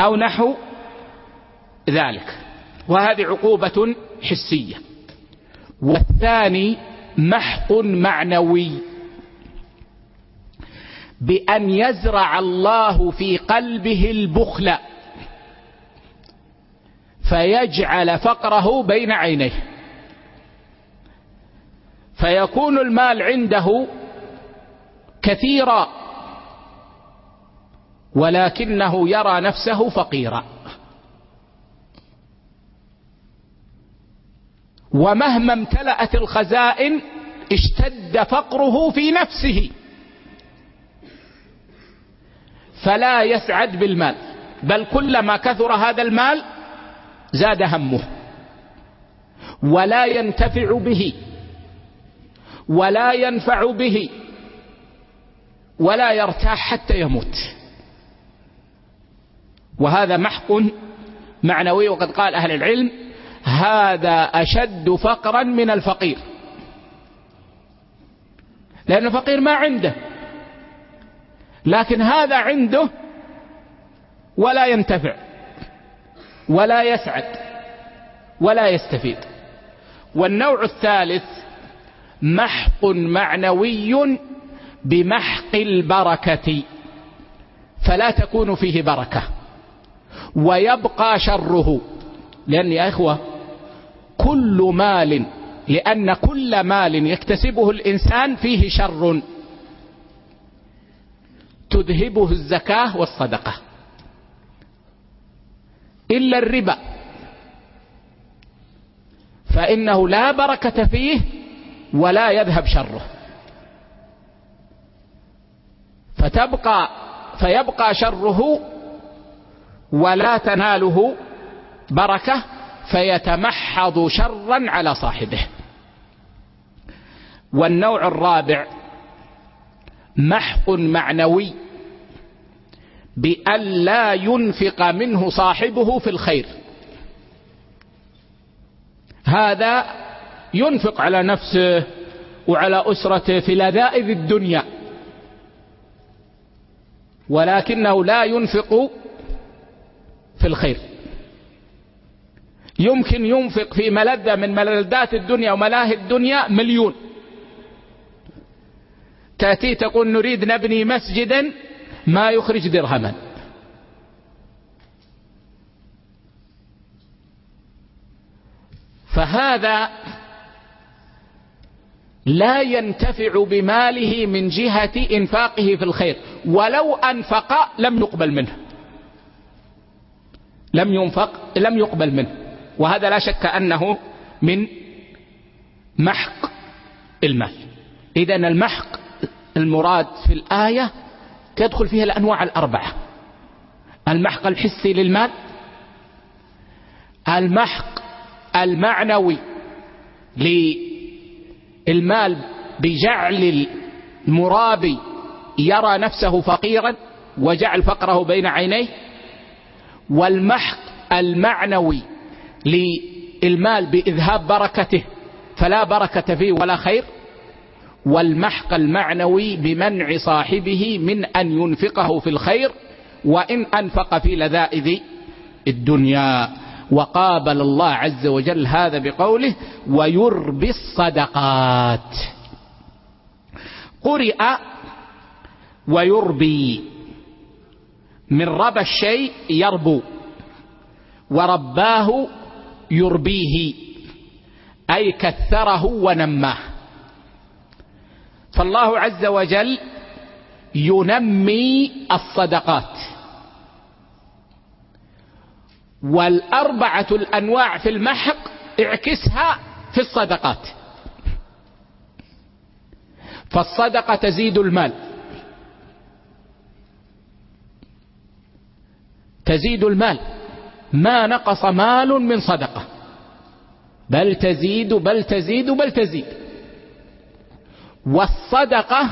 أو نحو ذلك. وهذه عقوبة حسية. والثاني محق معنوي. بأن يزرع الله في قلبه البخل فيجعل فقره بين عينيه. فيكون المال عنده كثيرا ولكنه يرى نفسه فقيرا. ومهما امتلأت الخزائن اشتد فقره في نفسه. فلا يسعد بالمال. بل كلما كثر هذا المال زاد همه. ولا ينتفع به. ولا ينفع به ولا يرتاح حتى يموت. وهذا محق معنوي وقد قال أهل العلم هذا أشد فقرا من الفقير. لأن الفقير ما عنده لكن هذا عنده ولا ينتفع ولا يسعد ولا يستفيد. والنوع الثالث محق معنوي بمحق البركة. فلا تكون فيه بركة. ويبقى شره. لأن يا إخوة كل مال لأن كل مال يكتسبه الإنسان فيه شر. تذهبه الزكاة والصدقة. إلا الربا. فإنه لا بركة فيه ولا يذهب شره. فتبقى فيبقى شره ولا تناله بركة فيتمحض شرا على صاحبه. والنوع الرابع محق معنوي بأن لا ينفق منه صاحبه في الخير. هذا ينفق على نفسه وعلى أسرته في لذائذ الدنيا. ولكنه لا ينفق في الخير. يمكن ينفق في ملذة من ملذات الدنيا وملاهي الدنيا مليون. تأتي تقول نريد نبني مسجدا ما يخرج درهما. فهذا لا ينتفع بماله من جهة إنفاقه في الخير ولو أنفق لم يقبل منه. لم ينفق لم يقبل منه. وهذا لا شك أنه من محق المال. إذا المحق المراد في الآية تدخل فيها الأنواع الأربعة. المحق الحسي للمال المحق المعنوي للمال بجعل المرابي يرى نفسه فقيرا وجعل فقره بين عينيه والمحق المعنوي للمال بإذهاب بركته فلا بركة فيه ولا خير والمحق المعنوي بمنع صاحبه من أن ينفقه في الخير وإن أنفق في لذائذ الدنيا. وقابل الله عز وجل هذا بقوله ويربي الصدقات. قرئ ويربي. من ربى الشيء يربو ورباه يربيه أي كثره ونماه. فالله عز وجل ينمي الصدقات. والأربعة الأنواع في المحق اعكسها في الصدقات. فالصدقة تزيد المال. تزيد المال. ما نقص مال من صدقة. بل تزيد بل تزيد بل تزيد. والصدقة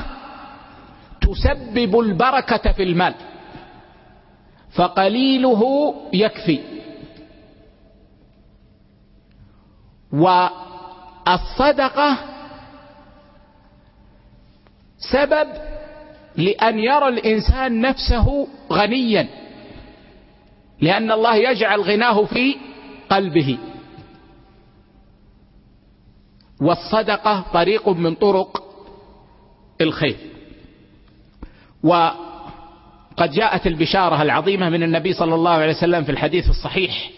تسبب البركة في المال. فقليله يكفي. والصدقة سبب لأن يرى الإنسان نفسه غنيا لأن الله يجعل غناه في قلبه. والصدقة طريق من طرق الخير. وقد جاءت البشارة العظيمة من النبي صلى الله عليه وسلم في الحديث الصحيح.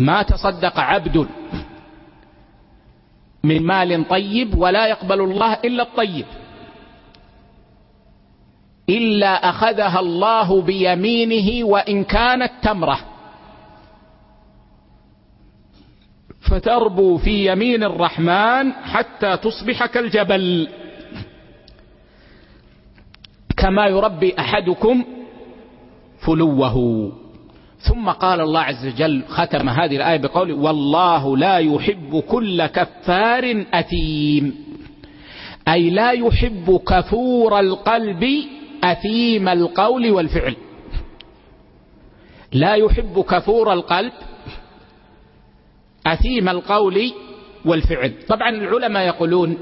ما تصدق عبد من مال طيب ولا يقبل الله إلا الطيب. إلا أخذها الله بيمينه وإن كانت تمرة. فتربو في يمين الرحمن حتى تصبح كالجبل. كما يربي أحدكم فلوه. ثم قال الله عز وجل ختم هذه الآية بقوله والله لا يحب كل كفار أثيم. أي لا يحب كفور القلب أثيم القول والفعل. لا يحب كفور القلب أثيم القول والفعل. طبعا العلماء يقولون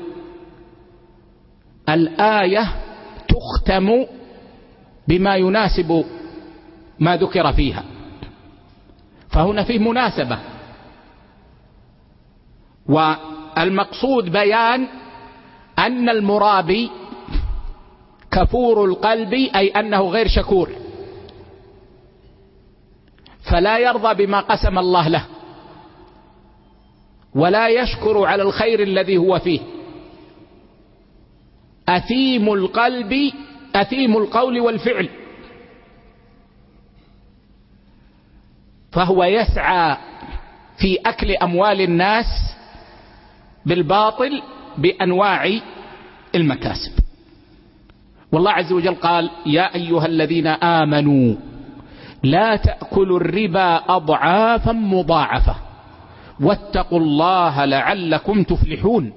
الآية تختم بما يناسب ما ذكر فيها. فهنا فيه مناسبة. والمقصود بيان أن المرابي كفور القلب أي أنه غير شكور. فلا يرضى بما قسم الله له. ولا يشكر على الخير الذي هو فيه. أثيم القلب أثيم القول والفعل. فهو يسعى في أكل أموال الناس بالباطل بأنواع المكاسب. والله عز وجل قال يا أيها الذين آمنوا لا تأكلوا الربا أضعافا مضاعفة واتقوا الله لعلكم تفلحون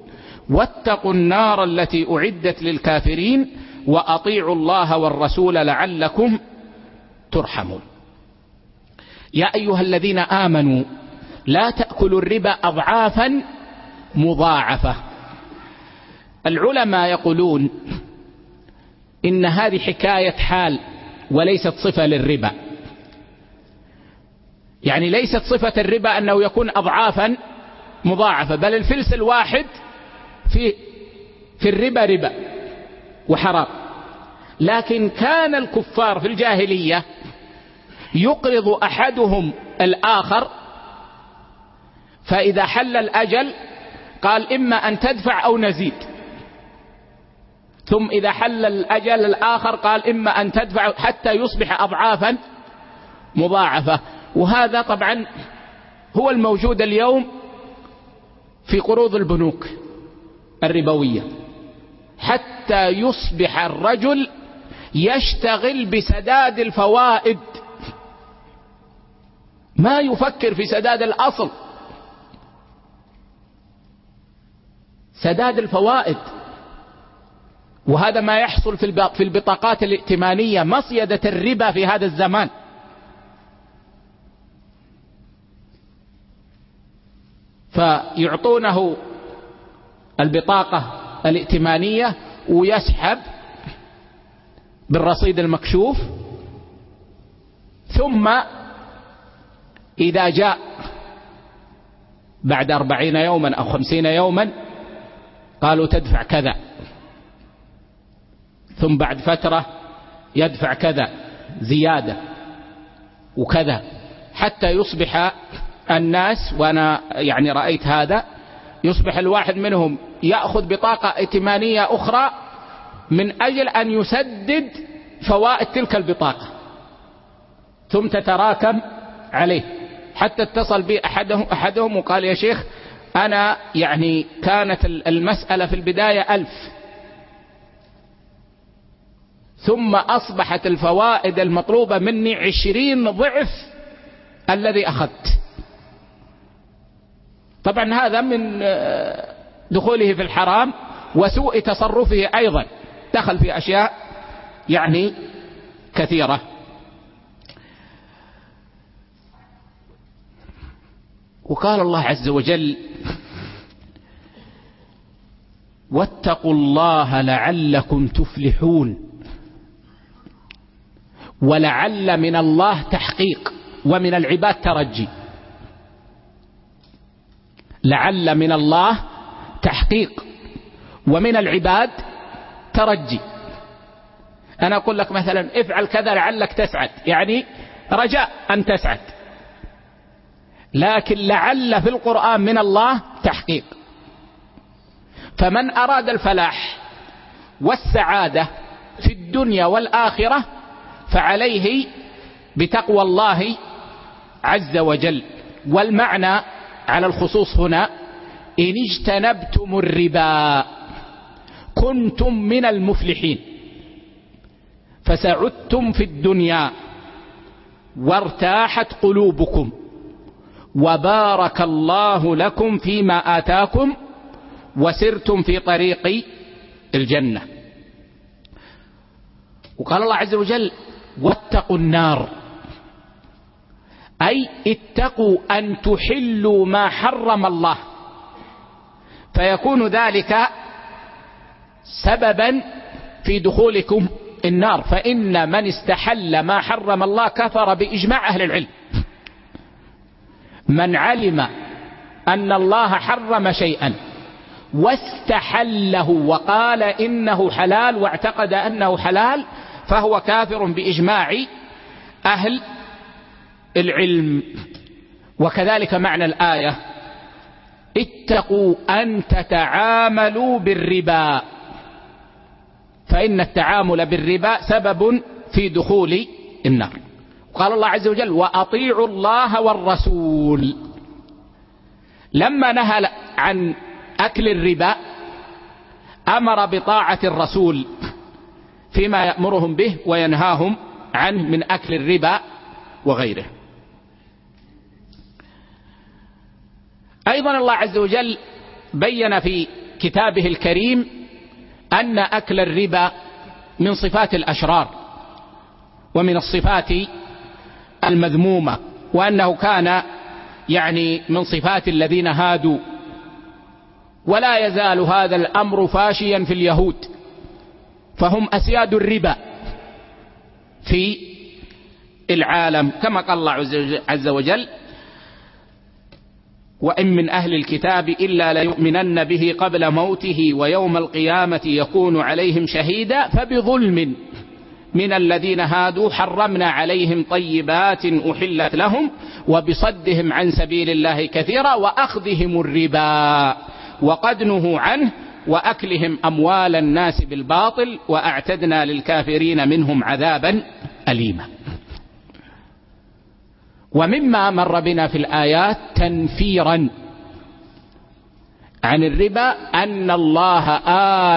واتقوا النار التي أعدت للكافرين وأطيعوا الله والرسول لعلكم ترحمون. يا أيها الذين آمنوا لا تأكلوا الربا أضعافا مضاعفة. العلماء يقولون إن هذه حكاية حال وليست صفة للربا. يعني ليست صفة الربا أنه يكون أضعافا مضاعفة بل الفلس الواحد في في الربا ربا وحرام. لكن كان الكفار في الجاهلية يقرض أحدهم الآخر فإذا حل الأجل قال إما أن تدفع أو نزيد. ثم إذا حل الأجل الآخر قال إما أن تدفع حتى يصبح أضعافا مضاعفة. وهذا طبعا هو الموجود اليوم في قروض البنوك الربوية. حتى يصبح الرجل يشتغل بسداد الفوائد ما يفكر في سداد الأصل. سداد الفوائد. وهذا ما يحصل في البطاقات الائتمانية مصيدة الربا في هذا الزمان. فيعطونه البطاقة الائتمانية ويسحب بالرصيد المكشوف ثم إذا جاء بعد أربعين يوما أو خمسين يوما قالوا تدفع كذا. ثم بعد فترة يدفع كذا زيادة وكذا. حتى يصبح الناس وأنا يعني رأيت هذا يصبح الواحد منهم يأخذ بطاقة ائتمانية أخرى من أجل أن يسدد فوائد تلك البطاقة. ثم تتراكم عليه. حتى اتصل بي أحدهم, أحدهم وقال يا شيخ أنا يعني كانت المسألة في البداية ألف. ثم أصبحت الفوائد المطلوبة مني عشرين ضعف الذي أخذت. طبعا هذا من آه، دخوله في الحرام وسوء تصرفه أيضا. دخل في أشياء يعني كثيرة. وقال الله عز وجل واتقوا الله لعلكم تفلحون. ولعل من الله تحقيق ومن العباد ترجي. لعل من الله تحقيق ومن العباد ترجي. أنا أقول لك مثلا افعل كذا لعلك تسعد. يعني رجاء أن تسعد. لكن لعل في القرآن من الله تحقيق. فمن أراد الفلاح والسعادة في الدنيا والآخرة فعليه بتقوى الله عز وجل. والمعنى على الخصوص هنا إن اجتنبتم الربا كنتم من المفلحين فسعدتم في الدنيا وارتاحت قلوبكم. وبارك الله لكم فيما آتاكم وسرتم في طريق الجنة. وقال الله عز وجل واتقوا النار. أي اتقوا أن تحلوا ما حرم الله. فيكون ذلك سببا في دخولكم النار. فإن من استحل ما حرم الله كفر بإجماع أهل العلم. من علم أن الله حرم شيئا واستحله وقال إنه حلال واعتقد أنه حلال فهو كافر بإجماع أهل العلم. وكذلك معنى الآية اتقوا أن تتعاملوا بالربا فإن التعامل بالربا سبب في دخول النار. قال الله عز وجل وأطيعوا الله والرسول. لما نهى عن أكل الربا أمر بطاعة الرسول فيما يأمرهم به وينهاهم عنه من أكل الربا وغيره. أيضا الله عز وجل بين في كتابه الكريم أن أكل الربا من صفات الأشرار ومن الصفات المذمومة وأنه كان يعني من صفات الذين هادوا. ولا يزال هذا الأمر فاشيا في اليهود. فهم أسياد الربا في العالم كما قال الله عز وجل وإن من أهل الكتاب إلا ليؤمنن به قبل موته ويوم القيامة يكون عليهم شهيدا فبظلم. من الذين هادوا حرمنا عليهم طيبات أحلت لهم وبصدهم عن سبيل الله كثيرا وأخذهم الربا وقد نهوا عنه وأكلهم أموال الناس بالباطل وأعتدنا للكافرين منهم عذابا أليما. ومما مر بنا في الآيات تنفيرا عن الربا أن الله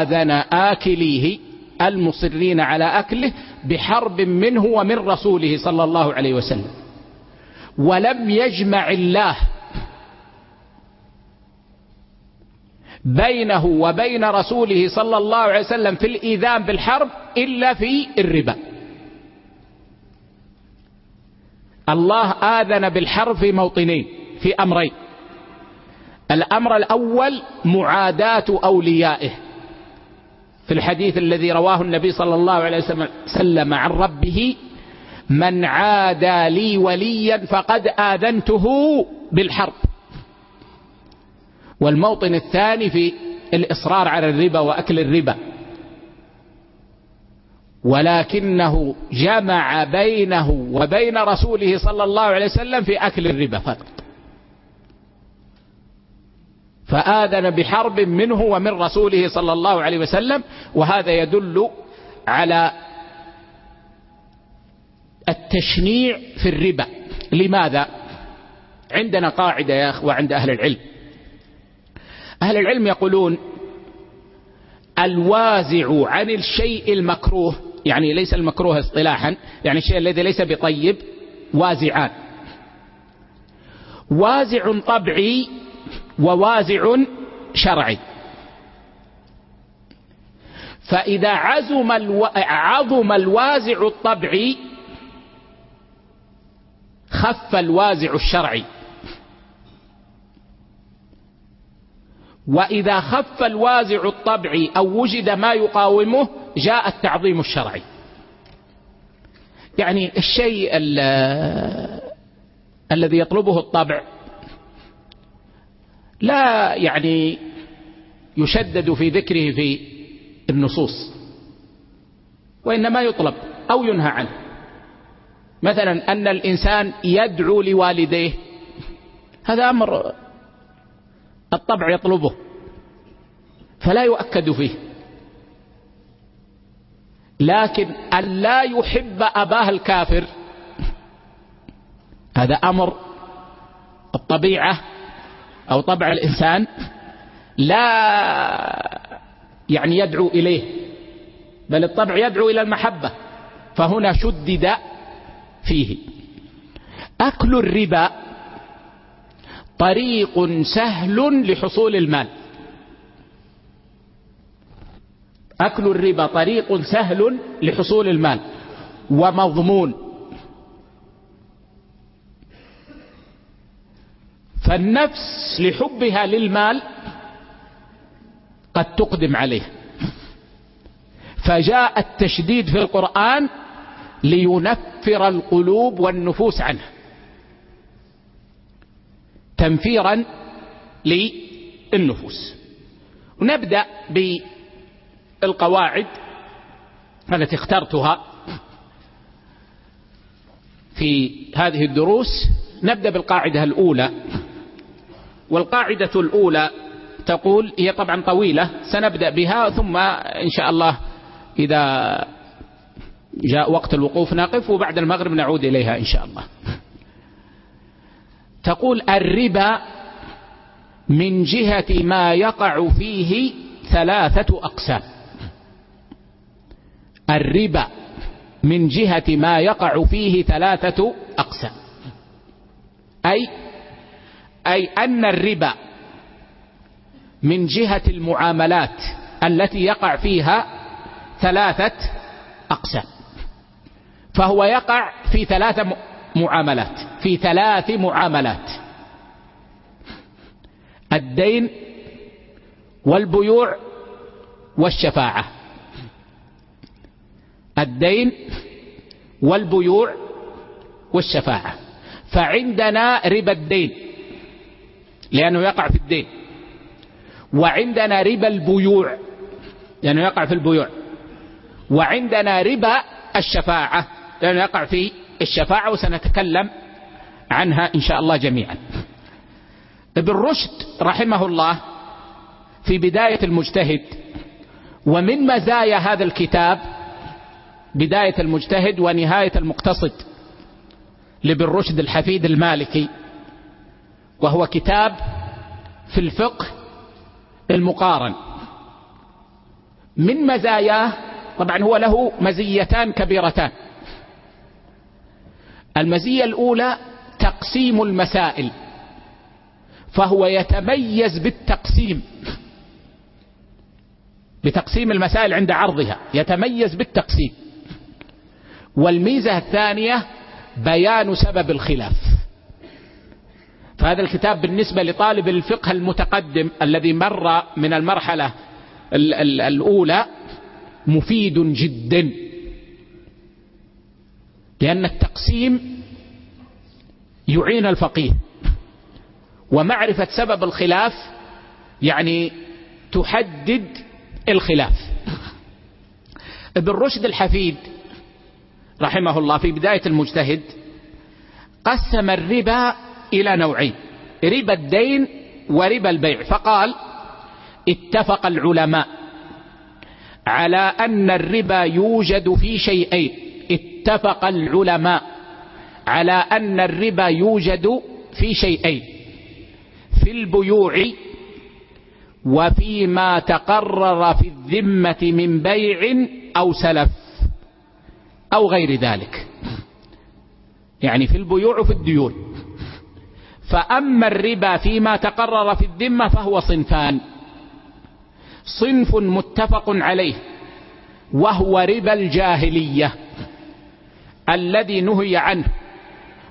آذن آكليه المصرين على أكله بحرب منه ومن رسوله صلى الله عليه وسلم. ولم يجمع الله بينه وبين رسوله صلى الله عليه وسلم في الإيذان بالحرب إلا في الربا. الله آذن بالحرب في موطنين في أمرين. الأمر الأول معاداة أوليائه. في الحديث الذي رواه النبي صلى الله عليه وسلم عن ربه من عادى لي وليا فقد آذنته بالحرب. والموطن الثاني في الإصرار على الربا وأكل الربا. ولكنه جمع بينه وبين رسوله صلى الله عليه وسلم في أكل الربا فقط. فآذن بحرب منه ومن رسوله صلى الله عليه وسلم وهذا يدل على التشنيع في الربا. لماذا؟ عندنا قاعدة يا أخوة عند أهل العلم. أهل العلم يقولون الوازع عن الشيء المكروه يعني ليس المكروه اصطلاحا يعني الشيء الذي ليس بطيب وازعان. وازع طبعي ووازع شرعي. فإذا عزم ألو... عظم الوازع الطبعي خف الوازع الشرعي. وإذا خف الوازع الطبعي أو وجد ما يقاومه جاء التعظيم الشرعي. يعني الشيء الذي يطلبه الطبع لا يعني يشدد في ذكره في النصوص وإنما يطلب أو ينهى عنه. مثلا أن الإنسان يدعو لوالديه هذا أمر الطبع يطلبه فلا يؤكد فيه. لكن أن لا يحب أباه الكافر هذا أمر الطبيعة أو طبع الإنسان لا يعني يدعو إليه بل الطبع يدعو إلى المحبة فهنا شدد فيه. أكل الربا طريق سهل لحصول المال. أكل الربا طريق سهل لحصول المال. ومضمون. فالنفس لحبها للمال قد تقدم عليه. فجاء التشديد في القرآن لينفر القلوب والنفوس عنه. تنفيرا للنفوس. ونبدأ بالقواعد التي اخترتها في هذه الدروس. نبدأ بالقاعدة الأولى. والقاعدة الأولى تقول هي طبعا طويلة سنبدأ بها ثم إن شاء الله إذا جاء وقت الوقوف نقف وبعد المغرب نعود إليها إن شاء الله. تقول الربا من جهة ما يقع فيه ثلاثة أقسام. الربا من جهة ما يقع فيه ثلاثة أقسام. أي أي أن الربا من جهة المعاملات التي يقع فيها ثلاثة أقسام. فهو يقع في ثلاث معاملات في ثلاث معاملات. الدين والبيوع والشفاعة. الدين والبيوع والشفاعة. فعندنا ربا الدين. لأنه يقع في الدين. وعندنا ربا البيوع. لأنه يقع في البيوع. وعندنا ربا الشفاعة. لأنه يقع في الشفاعة وسنتكلم عنها إن شاء الله جميعا. ابن رشد رحمه الله في بداية المجتهد ومن مزايا هذا الكتاب بداية المجتهد ونهاية المقتصد لابن رشد الحفيد المالكي وهو كتاب في الفقه المقارن. من مزاياه طبعا هو له مزيتان كبيرتان. المزية الأولى تقسيم المسائل فهو يتميز بالتقسيم بتقسيم المسائل عند عرضها يتميز بالتقسيم. والميزة الثانية بيان سبب الخلاف. فهذا الكتاب بالنسبة لطالب الفقه المتقدم الذي مر من المرحلة الأولى مفيد جدا. لأن التقسيم يعين الفقيه. ومعرفة سبب الخلاف يعني تحدد الخلاف. ابن رشد الحفيد رحمه الله في بداية المجتهد قسم الربا إلى نوعين ربا الدين وربا البيع. فقال اتفق العلماء على أن الربا يوجد في شيئين. اتفق العلماء على أن الربا يوجد في شيئين في البيوع وفيما تقرر في الذمة من بيع أو سلف أو غير ذلك. يعني في البيوع وفي الديون. فأما الربا فيما تقرر في الذمة فهو صنفان. صنف متفق عليه وهو ربا الجاهلية الذي نهي عنه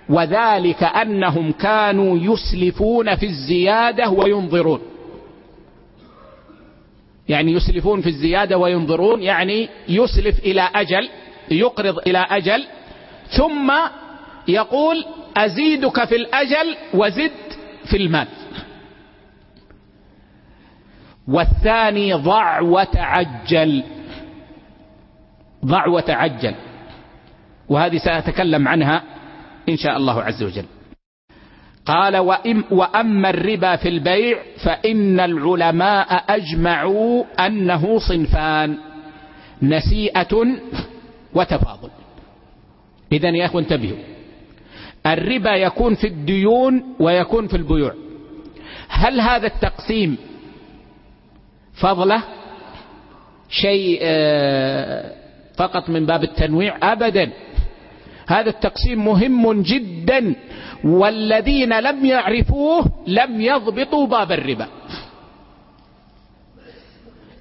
وذلك أنهم كانوا يسلفون في الزيادة وينظرون. يعني يسلفون في الزيادة وينظرون يعني يسلف إلى أجل يقرض إلى أجل ثم يقول أزيدك في الأجل وزد في المال. والثاني ضع وتعجل ضع وتعجل وهذه سأتكلم عنها إن شاء الله عز وجل. قال وأما الربا في البيع فإن العلماء أجمعوا أنه صنفان. نسيئة وتفاضل. إذا يا أخوة انتبهوا. الربا يكون في الديون ويكون في البيوع. هل هذا التقسيم فضله؟ شيء آه، فقط من باب التنويع؟ أبدا. هذا التقسيم مهم جدا. والذين لم يعرفوه لم يضبطوا باب الربا.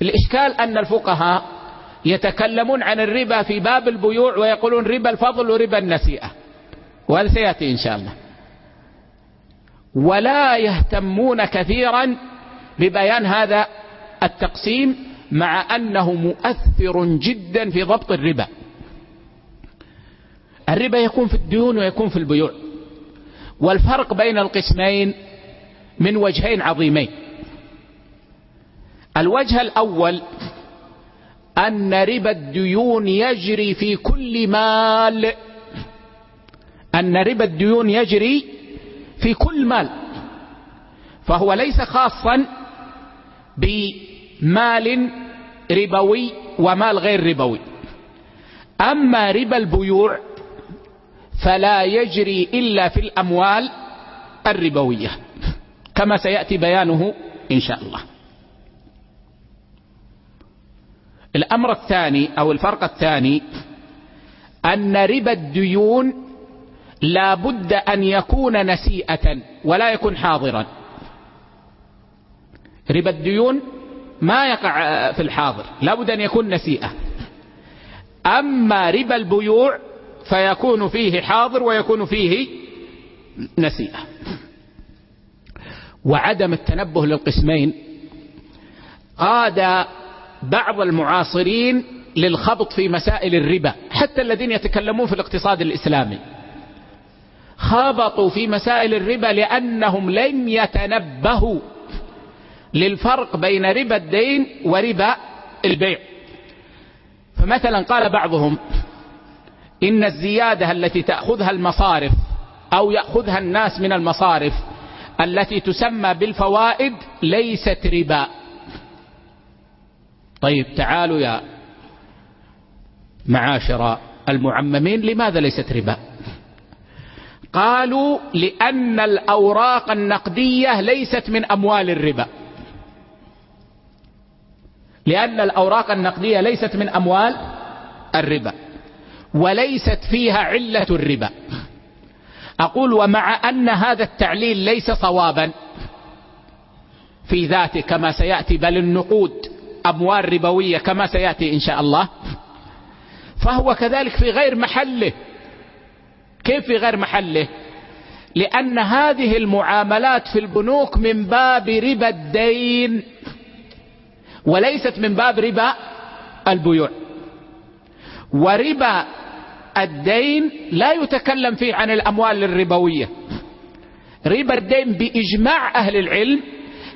الإشكال أن الفقهاء يتكلمون عن الربا في باب البيوع ويقولون ربا الفضل وربا النسيئة. وهذا سيأتي إن شاء الله. ولا يهتمون كثيرا ببيان هذا التقسيم مع أنه مؤثر جدا في ضبط الربا. الربا يكون في الديون ويكون في البيوع. والفرق بين القسمين من وجهين عظيمين. الوجه الأول أن ربا الديون يجري في كل مال أن ربا الديون يجري في كل مال فهو ليس خاصا بمال ربوي ومال غير ربوي. أما ربا البيوع فلا يجري إلا في الأموال الربوية كما سيأتي بيانه إن شاء الله. الأمر الثاني أو الفرق الثاني أن ربا الديون لا بد أن يكون نسيئة ولا يكون حاضرا. ربا الديون ما يقع في الحاضر لا بد أن يكون نسيئة. أما ربا البيوع فيكون فيه حاضر ويكون فيه نسيئة. وعدم التنبه للقسمين قاد بعض المعاصرين للخبط في مسائل الربا حتى الذين يتكلمون في الاقتصاد الإسلامي. خابطوا في مسائل الربا لأنهم لم يتنبهوا للفرق بين ربا الدين وربا البيع. فمثلا قال بعضهم إن الزيادة التي تأخذها المصارف أو يأخذها الناس من المصارف التي تسمى بالفوائد ليست ربا. طيب تعالوا يا معاشر المعممين لماذا ليست ربا؟ قالوا لأن الأوراق النقدية ليست من أموال الربا. لأن الأوراق النقدية ليست من أموال الربا وليست فيها علة الربا. أقول ومع أن هذا التعليل ليس صوابا في ذاته كما سيأتي بل النقود أموال ربوية كما سيأتي إن شاء الله. فهو كذلك في غير محله. كيف في غير محله؟ لأن هذه المعاملات في البنوك من باب ربا الدين وليست من باب ربا البيوع. وربا الدين لا يتكلم فيه عن الأموال الربوية. ربا الدين بإجماع أهل العلم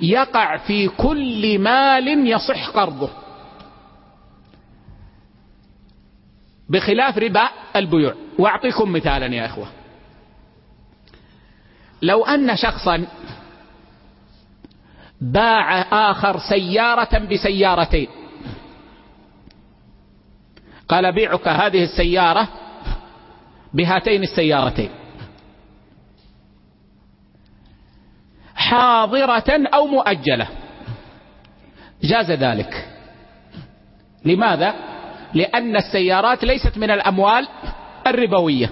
يقع في كل مال يصح قرضه. بخلاف ربا البيوع. وأعطيكم مثالا يا إخوة. لو أن شخصا باع آخر سيارة بسيارتين. قال بيعك هذه السيارة بهاتين السيارتين. حاضرة أو مؤجلة. جاز ذلك. لماذا؟ لأن السيارات ليست من الأموال الربوية.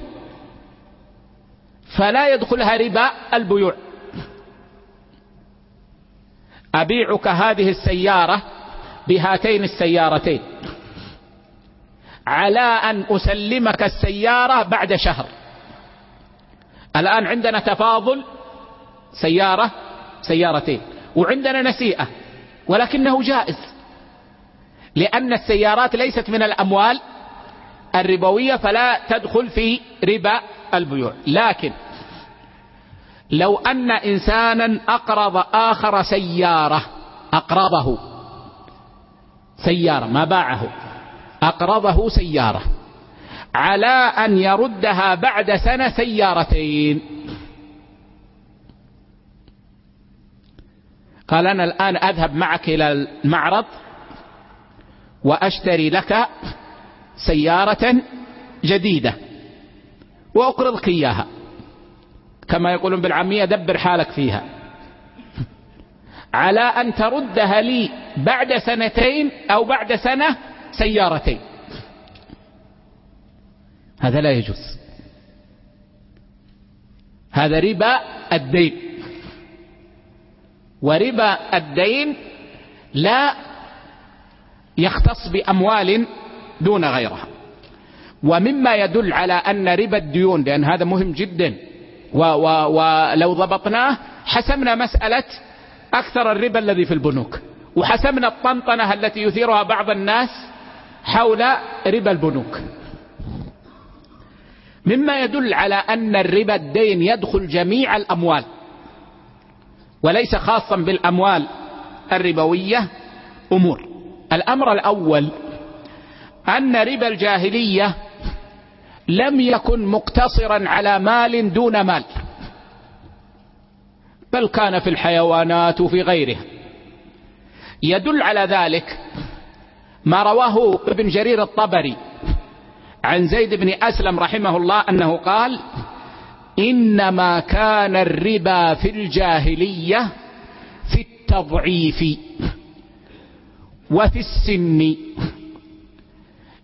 فلا يدخلها ربا البيوع. أبيعك هذه السيارة بهاتين السيارتين. على أن أسلمك السيارة بعد شهر. الآن عندنا تفاضل سيارة سيارتين. وعندنا نسيئة ولكنه جائز. لأن السيارات ليست من الأموال الربوية فلا تدخل في ربا البيوع. لكن لو أن إنسانا أقرض آخر سيارة أقرضه سيارة ما باعه أقرضه سيارة على أن يردها بعد سنة سيارتين. قال أنا الآن أذهب معك إلى المعرض. وأشتري لك سيارة جديدة. وأقرضك إياها. كما يقولون بالعامية دبر حالك فيها. على أن تردها لي بعد سنتين أو بعد سنة سيارتين. هذا لا يجوز. هذا ربا الدين. وربا الدين لا يختص بأموال دون غيرها. ومما يدل على أن ربا الديون لأن هذا مهم جدا. ولو ضبطناه حسمنا مسألة أكثر الربا الذي في البنوك. وحسمنا الطنطنة التي يثيرها بعض الناس حول ربا البنوك. مما يدل على أن الربا الدين يدخل جميع الأموال. وليس خاصا بالأموال الربوية أمور. الأمر الأول أن ربا الجاهلية لم يكن مقتصرا على مال دون مال بل كان في الحيوانات وفي غيرها يدل على ذلك ما رواه ابن جرير الطبري عن زيد بن أسلم رحمه الله أنه قال إنما كان الربا في الجاهلية في التضعيف. وفي السن.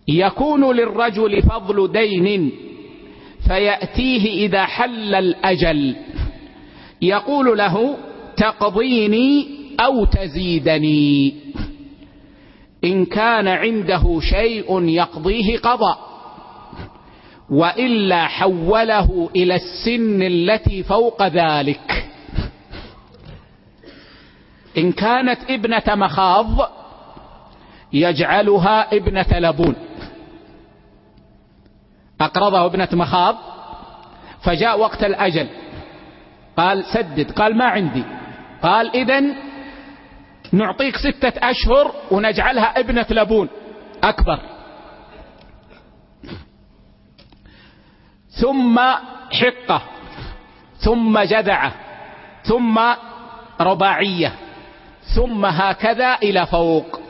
يكون للرجل فضل دين فيأتيه إذا حل الأجل. يقول له تقضيني أو تزيدني. إن كان عنده شيء يقضيه قضى. وإلا حوله إلى السن التي فوق ذلك. إن كانت ابنة مخاض يجعلها ابنة لبون. أقرضه ابنة مخاض فجاء وقت الأجل. قال سدد قال ما عندي. قال إذن نعطيك ستة أشهر ونجعلها ابنة لبون. أكبر. ثم حقة ثم جذعة ثم رباعية ثم هكذا إلى فوق.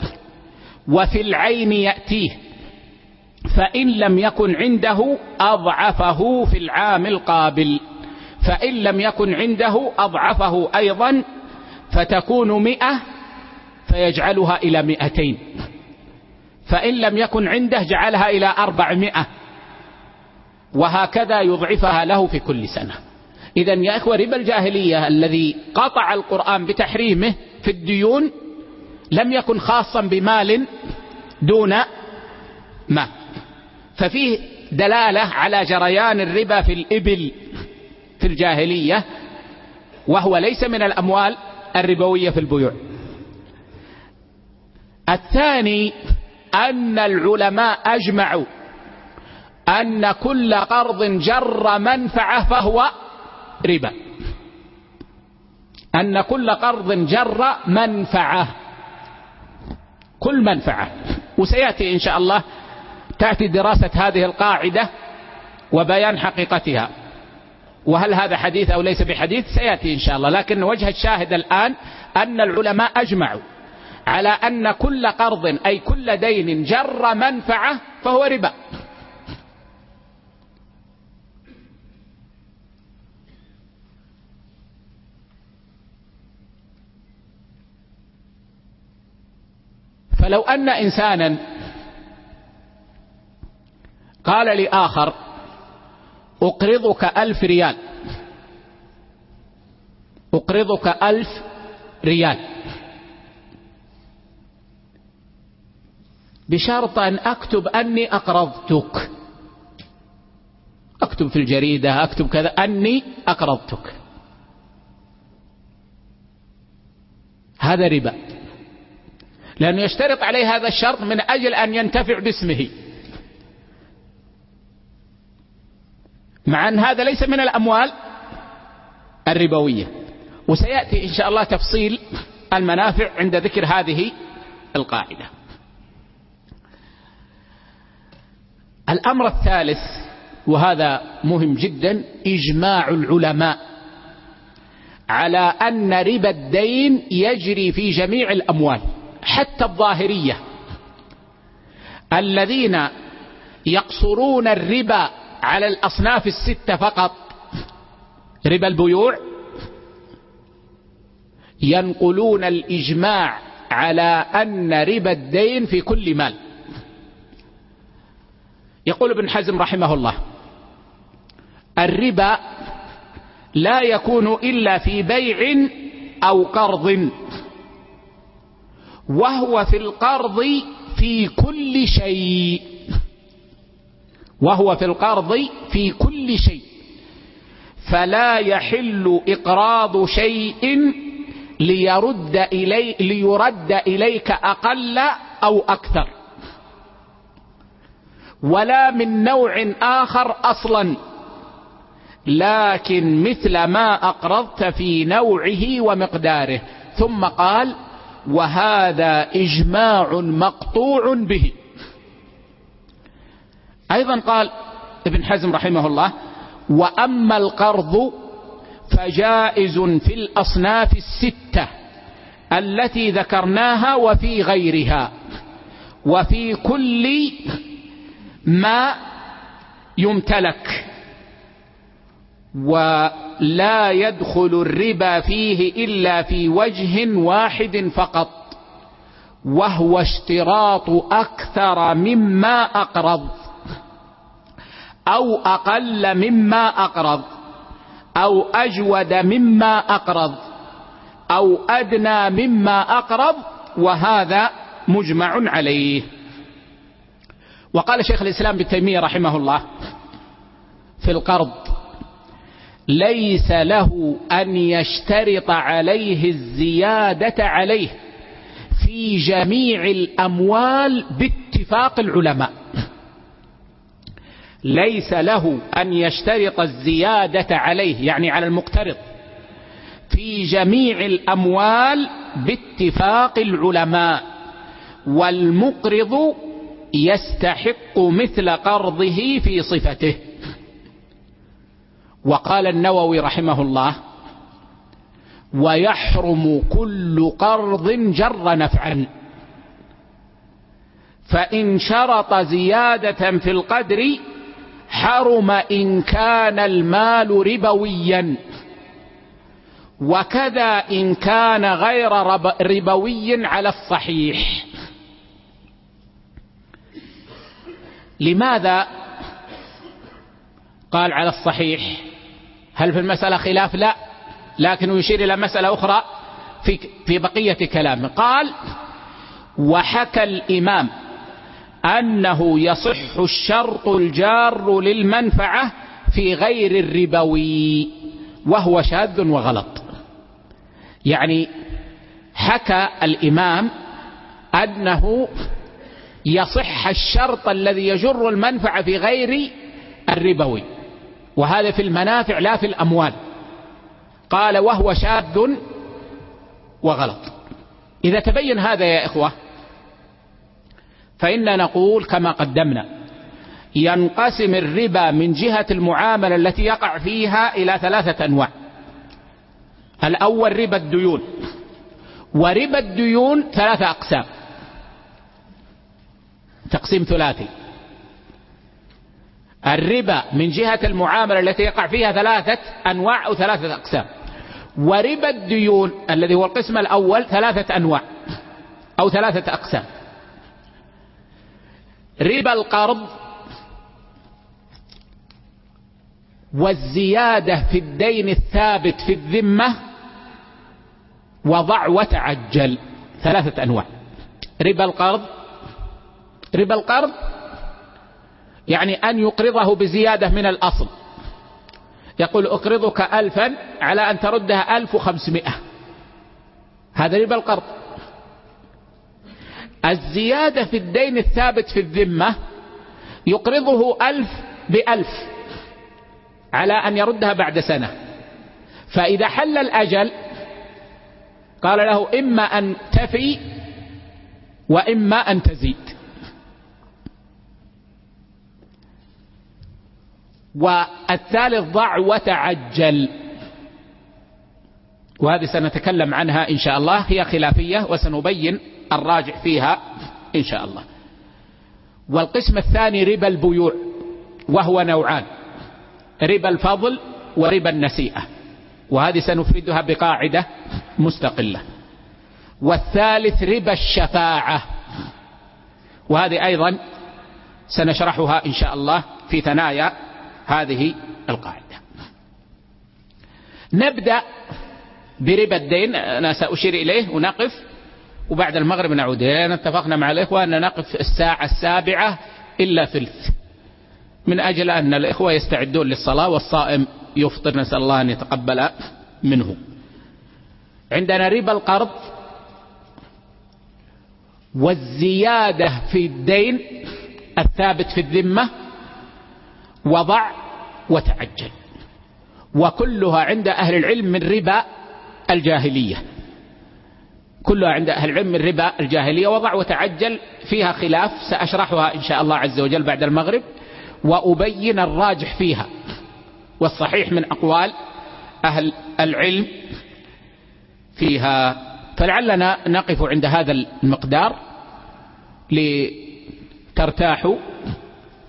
وفي العين يأتيه فإن لم يكن عنده أضعفه في العام القابل فإن لم يكن عنده أضعفه أيضا فتكون مئة فيجعلها إلى مئتين فإن لم يكن عنده جعلها إلى أربعمائة وهكذا يضعفها له في كل سنة. إذا يا إخوة ربا الجاهلية الذي قطع القرآن بتحريمه في الديون لم يكن خاصا بمال دون ما. ففيه دلالة على جريان الربا في الإبل في الجاهلية وهو ليس من الأموال الربوية في البيوع. الثاني أن العلماء أجمعوا أن كل قرض جر منفعة فهو ربا. أن كل قرض جر منفعة. كل منفعة. وسيأتي إن شاء الله تأتي دراسة هذه القاعدة وبيان حقيقتها. وهل هذا حديث أو ليس بحديث؟ سيأتي إن شاء الله. لكن وجه الشاهد الآن أن العلماء أجمعوا على أن كل قرض أي كل دين جر منفعة فهو ربا. فلو أن إنسانا قال لآخر أقرضك ألف ريال. أقرضك ألف ريال. بشرط أن أكتب أني أقرضتك. أكتب في الجريدة أكتب كذا أني أقرضتك. هذا ربا. لأنه يشترط عليه هذا الشرط من أجل أن ينتفع باسمه. مع أن هذا ليس من الأموال الربوية. وسيأتي إن شاء الله تفصيل المنافع عند ذكر هذه القاعدة. الأمر الثالث وهذا مهم جدا إجماع العلماء على أن ربا الدين يجري في جميع الأموال. حتى الظاهرية. الذين يقصرون الربا على الأصناف الستة فقط ربا البيوع ينقلون الإجماع على أن ربا الدين في كل مال. يقول ابن حزم رحمه الله الربا لا يكون إلا في بيع أو قرض. وهو في القرض في كل شيء. وهو في القرض في كل شيء. فلا يحل إقراض شيء ليرد, إلي ليرد إليك أقل أو أكثر. ولا من نوع آخر أصلا. لكن مثل ما أقرضت في نوعه ومقداره. ثم قال وهذا إجماع مقطوع به. أيضا قال ابن حزم رحمه الله وأما القرض فجائز في الأصناف الستة التي ذكرناها وفي غيرها وفي كل ما يمتلك. ولا يدخل الربا فيه إلا في وجه واحد فقط وهو اشتراط أكثر مما أقرض أو أقل مما أقرض أو أجود مما أقرض أو أدنى مما أقرض وهذا مجمع عليه. وقال شيخ الإسلام ابن تيمية رحمه الله في القرض ليس له أن يشترط عليه الزيادة عليه في جميع الأموال باتفاق العلماء. ليس له أن يشترط الزيادة عليه يعني على المقترض في جميع الأموال باتفاق العلماء والمقرض يستحق مثل قرضه في صفته. وقال النووي رحمه الله ويحرم كل قرض جر نفعا. فإن شرط زيادة في القدر حرم إن كان المال ربويا. وكذا إن كان غير ربوي على الصحيح. لماذا؟ قال على الصحيح. هل في المسألة خلاف؟ لا. لكنه يشير إلى مسألة أخرى في, في بقية كلامه. قال وحكى الإمام أنه يصح الشرط الجار للمنفعة في غير الربوي وهو شاذ وغلط. يعني حكى الإمام أنه يصح الشرط الذي يجر المنفعة في غير الربوي. وهذا في المنافع لا في الأموال. قال وهو شاذ وغلط. إذا تبين هذا يا إخوة فإن نقول كما قدمنا ينقسم الربا من جهة المعاملة التي يقع فيها إلى ثلاثة أنواع. الأول ربا الديون وربا الديون ثلاثة أقسام. تقسيم ثلاثي. الربا من جهة المعاملة التي يقع فيها ثلاثة أنواع أو ثلاثة أقسام. وربا الديون الذي هو القسم الأول ثلاثة أنواع أو ثلاثة أقسام. ربا القرض والزيادة في الدين الثابت في الذمة وضع وتعجل. ثلاثة أنواع. ربا القرض ربا القرض يعني أن يقرضه بزيادة من الأصل. يقول أقرضك ألفا على أن تردها ألف وخمسمائة. هذا ربا القرض. الزيادة في الدين الثابت في الذمة يقرضه ألف بألف على أن يردها بعد سنة. فإذا حل الأجل قال له إما أن تفي وإما أن تزيد. والثالث ضع وتعجل. وهذه سنتكلم عنها إن شاء الله. هي خلافية وسنبين الراجح فيها إن شاء الله. والقسم الثاني ربا البيوع وهو نوعان ربا الفضل وربا النسيئة. وهذه سنفردها بقاعدة مستقلة. والثالث ربا الشفاعة. وهذه أيضا سنشرحها إن شاء الله في ثنايا هذه القاعدة. نبدأ بربا الدين. أنا سأشير إليه ونقف. وبعد المغرب نعود. لأن اتفقنا مع الإخوة أن نقف الساعة السابعة إلا ثلث. من أجل أن الإخوة يستعدون للصلاة والصائم يفطر. نسأل الله أن يتقبل منه. عندنا ربا القرض والزيادة في الدين الثابت في الذمة وضع وتعجل. وكلها عند أهل العلم من ربا الجاهلية. كلها عند أهل العلم من ربا الجاهلية. وضع وتعجل فيها خلاف سأشرحها إن شاء الله عز وجل بعد المغرب. وأبين الراجح فيها. والصحيح من أقوال أهل العلم فيها. فلعلنا نقف عند هذا المقدار لترتاحوا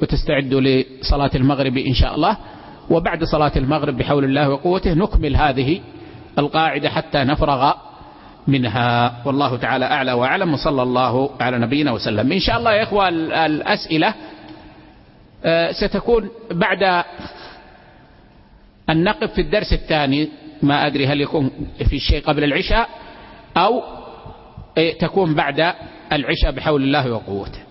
وتستعدوا لصلاة المغرب إن شاء الله. وبعد صلاة المغرب بحول الله وقوته نكمل هذه القاعدة حتى نفرغ منها. والله تعالى أعلى وأعلم. وصلى الله على نبينا وسلم. إن شاء الله يا إخوة الأسئلة آه، ستكون بعد أن نقف في الدرس الثاني. ما أدري هل يكون في شيء قبل العشاء أو تكون بعد العشاء بحول الله وقوته.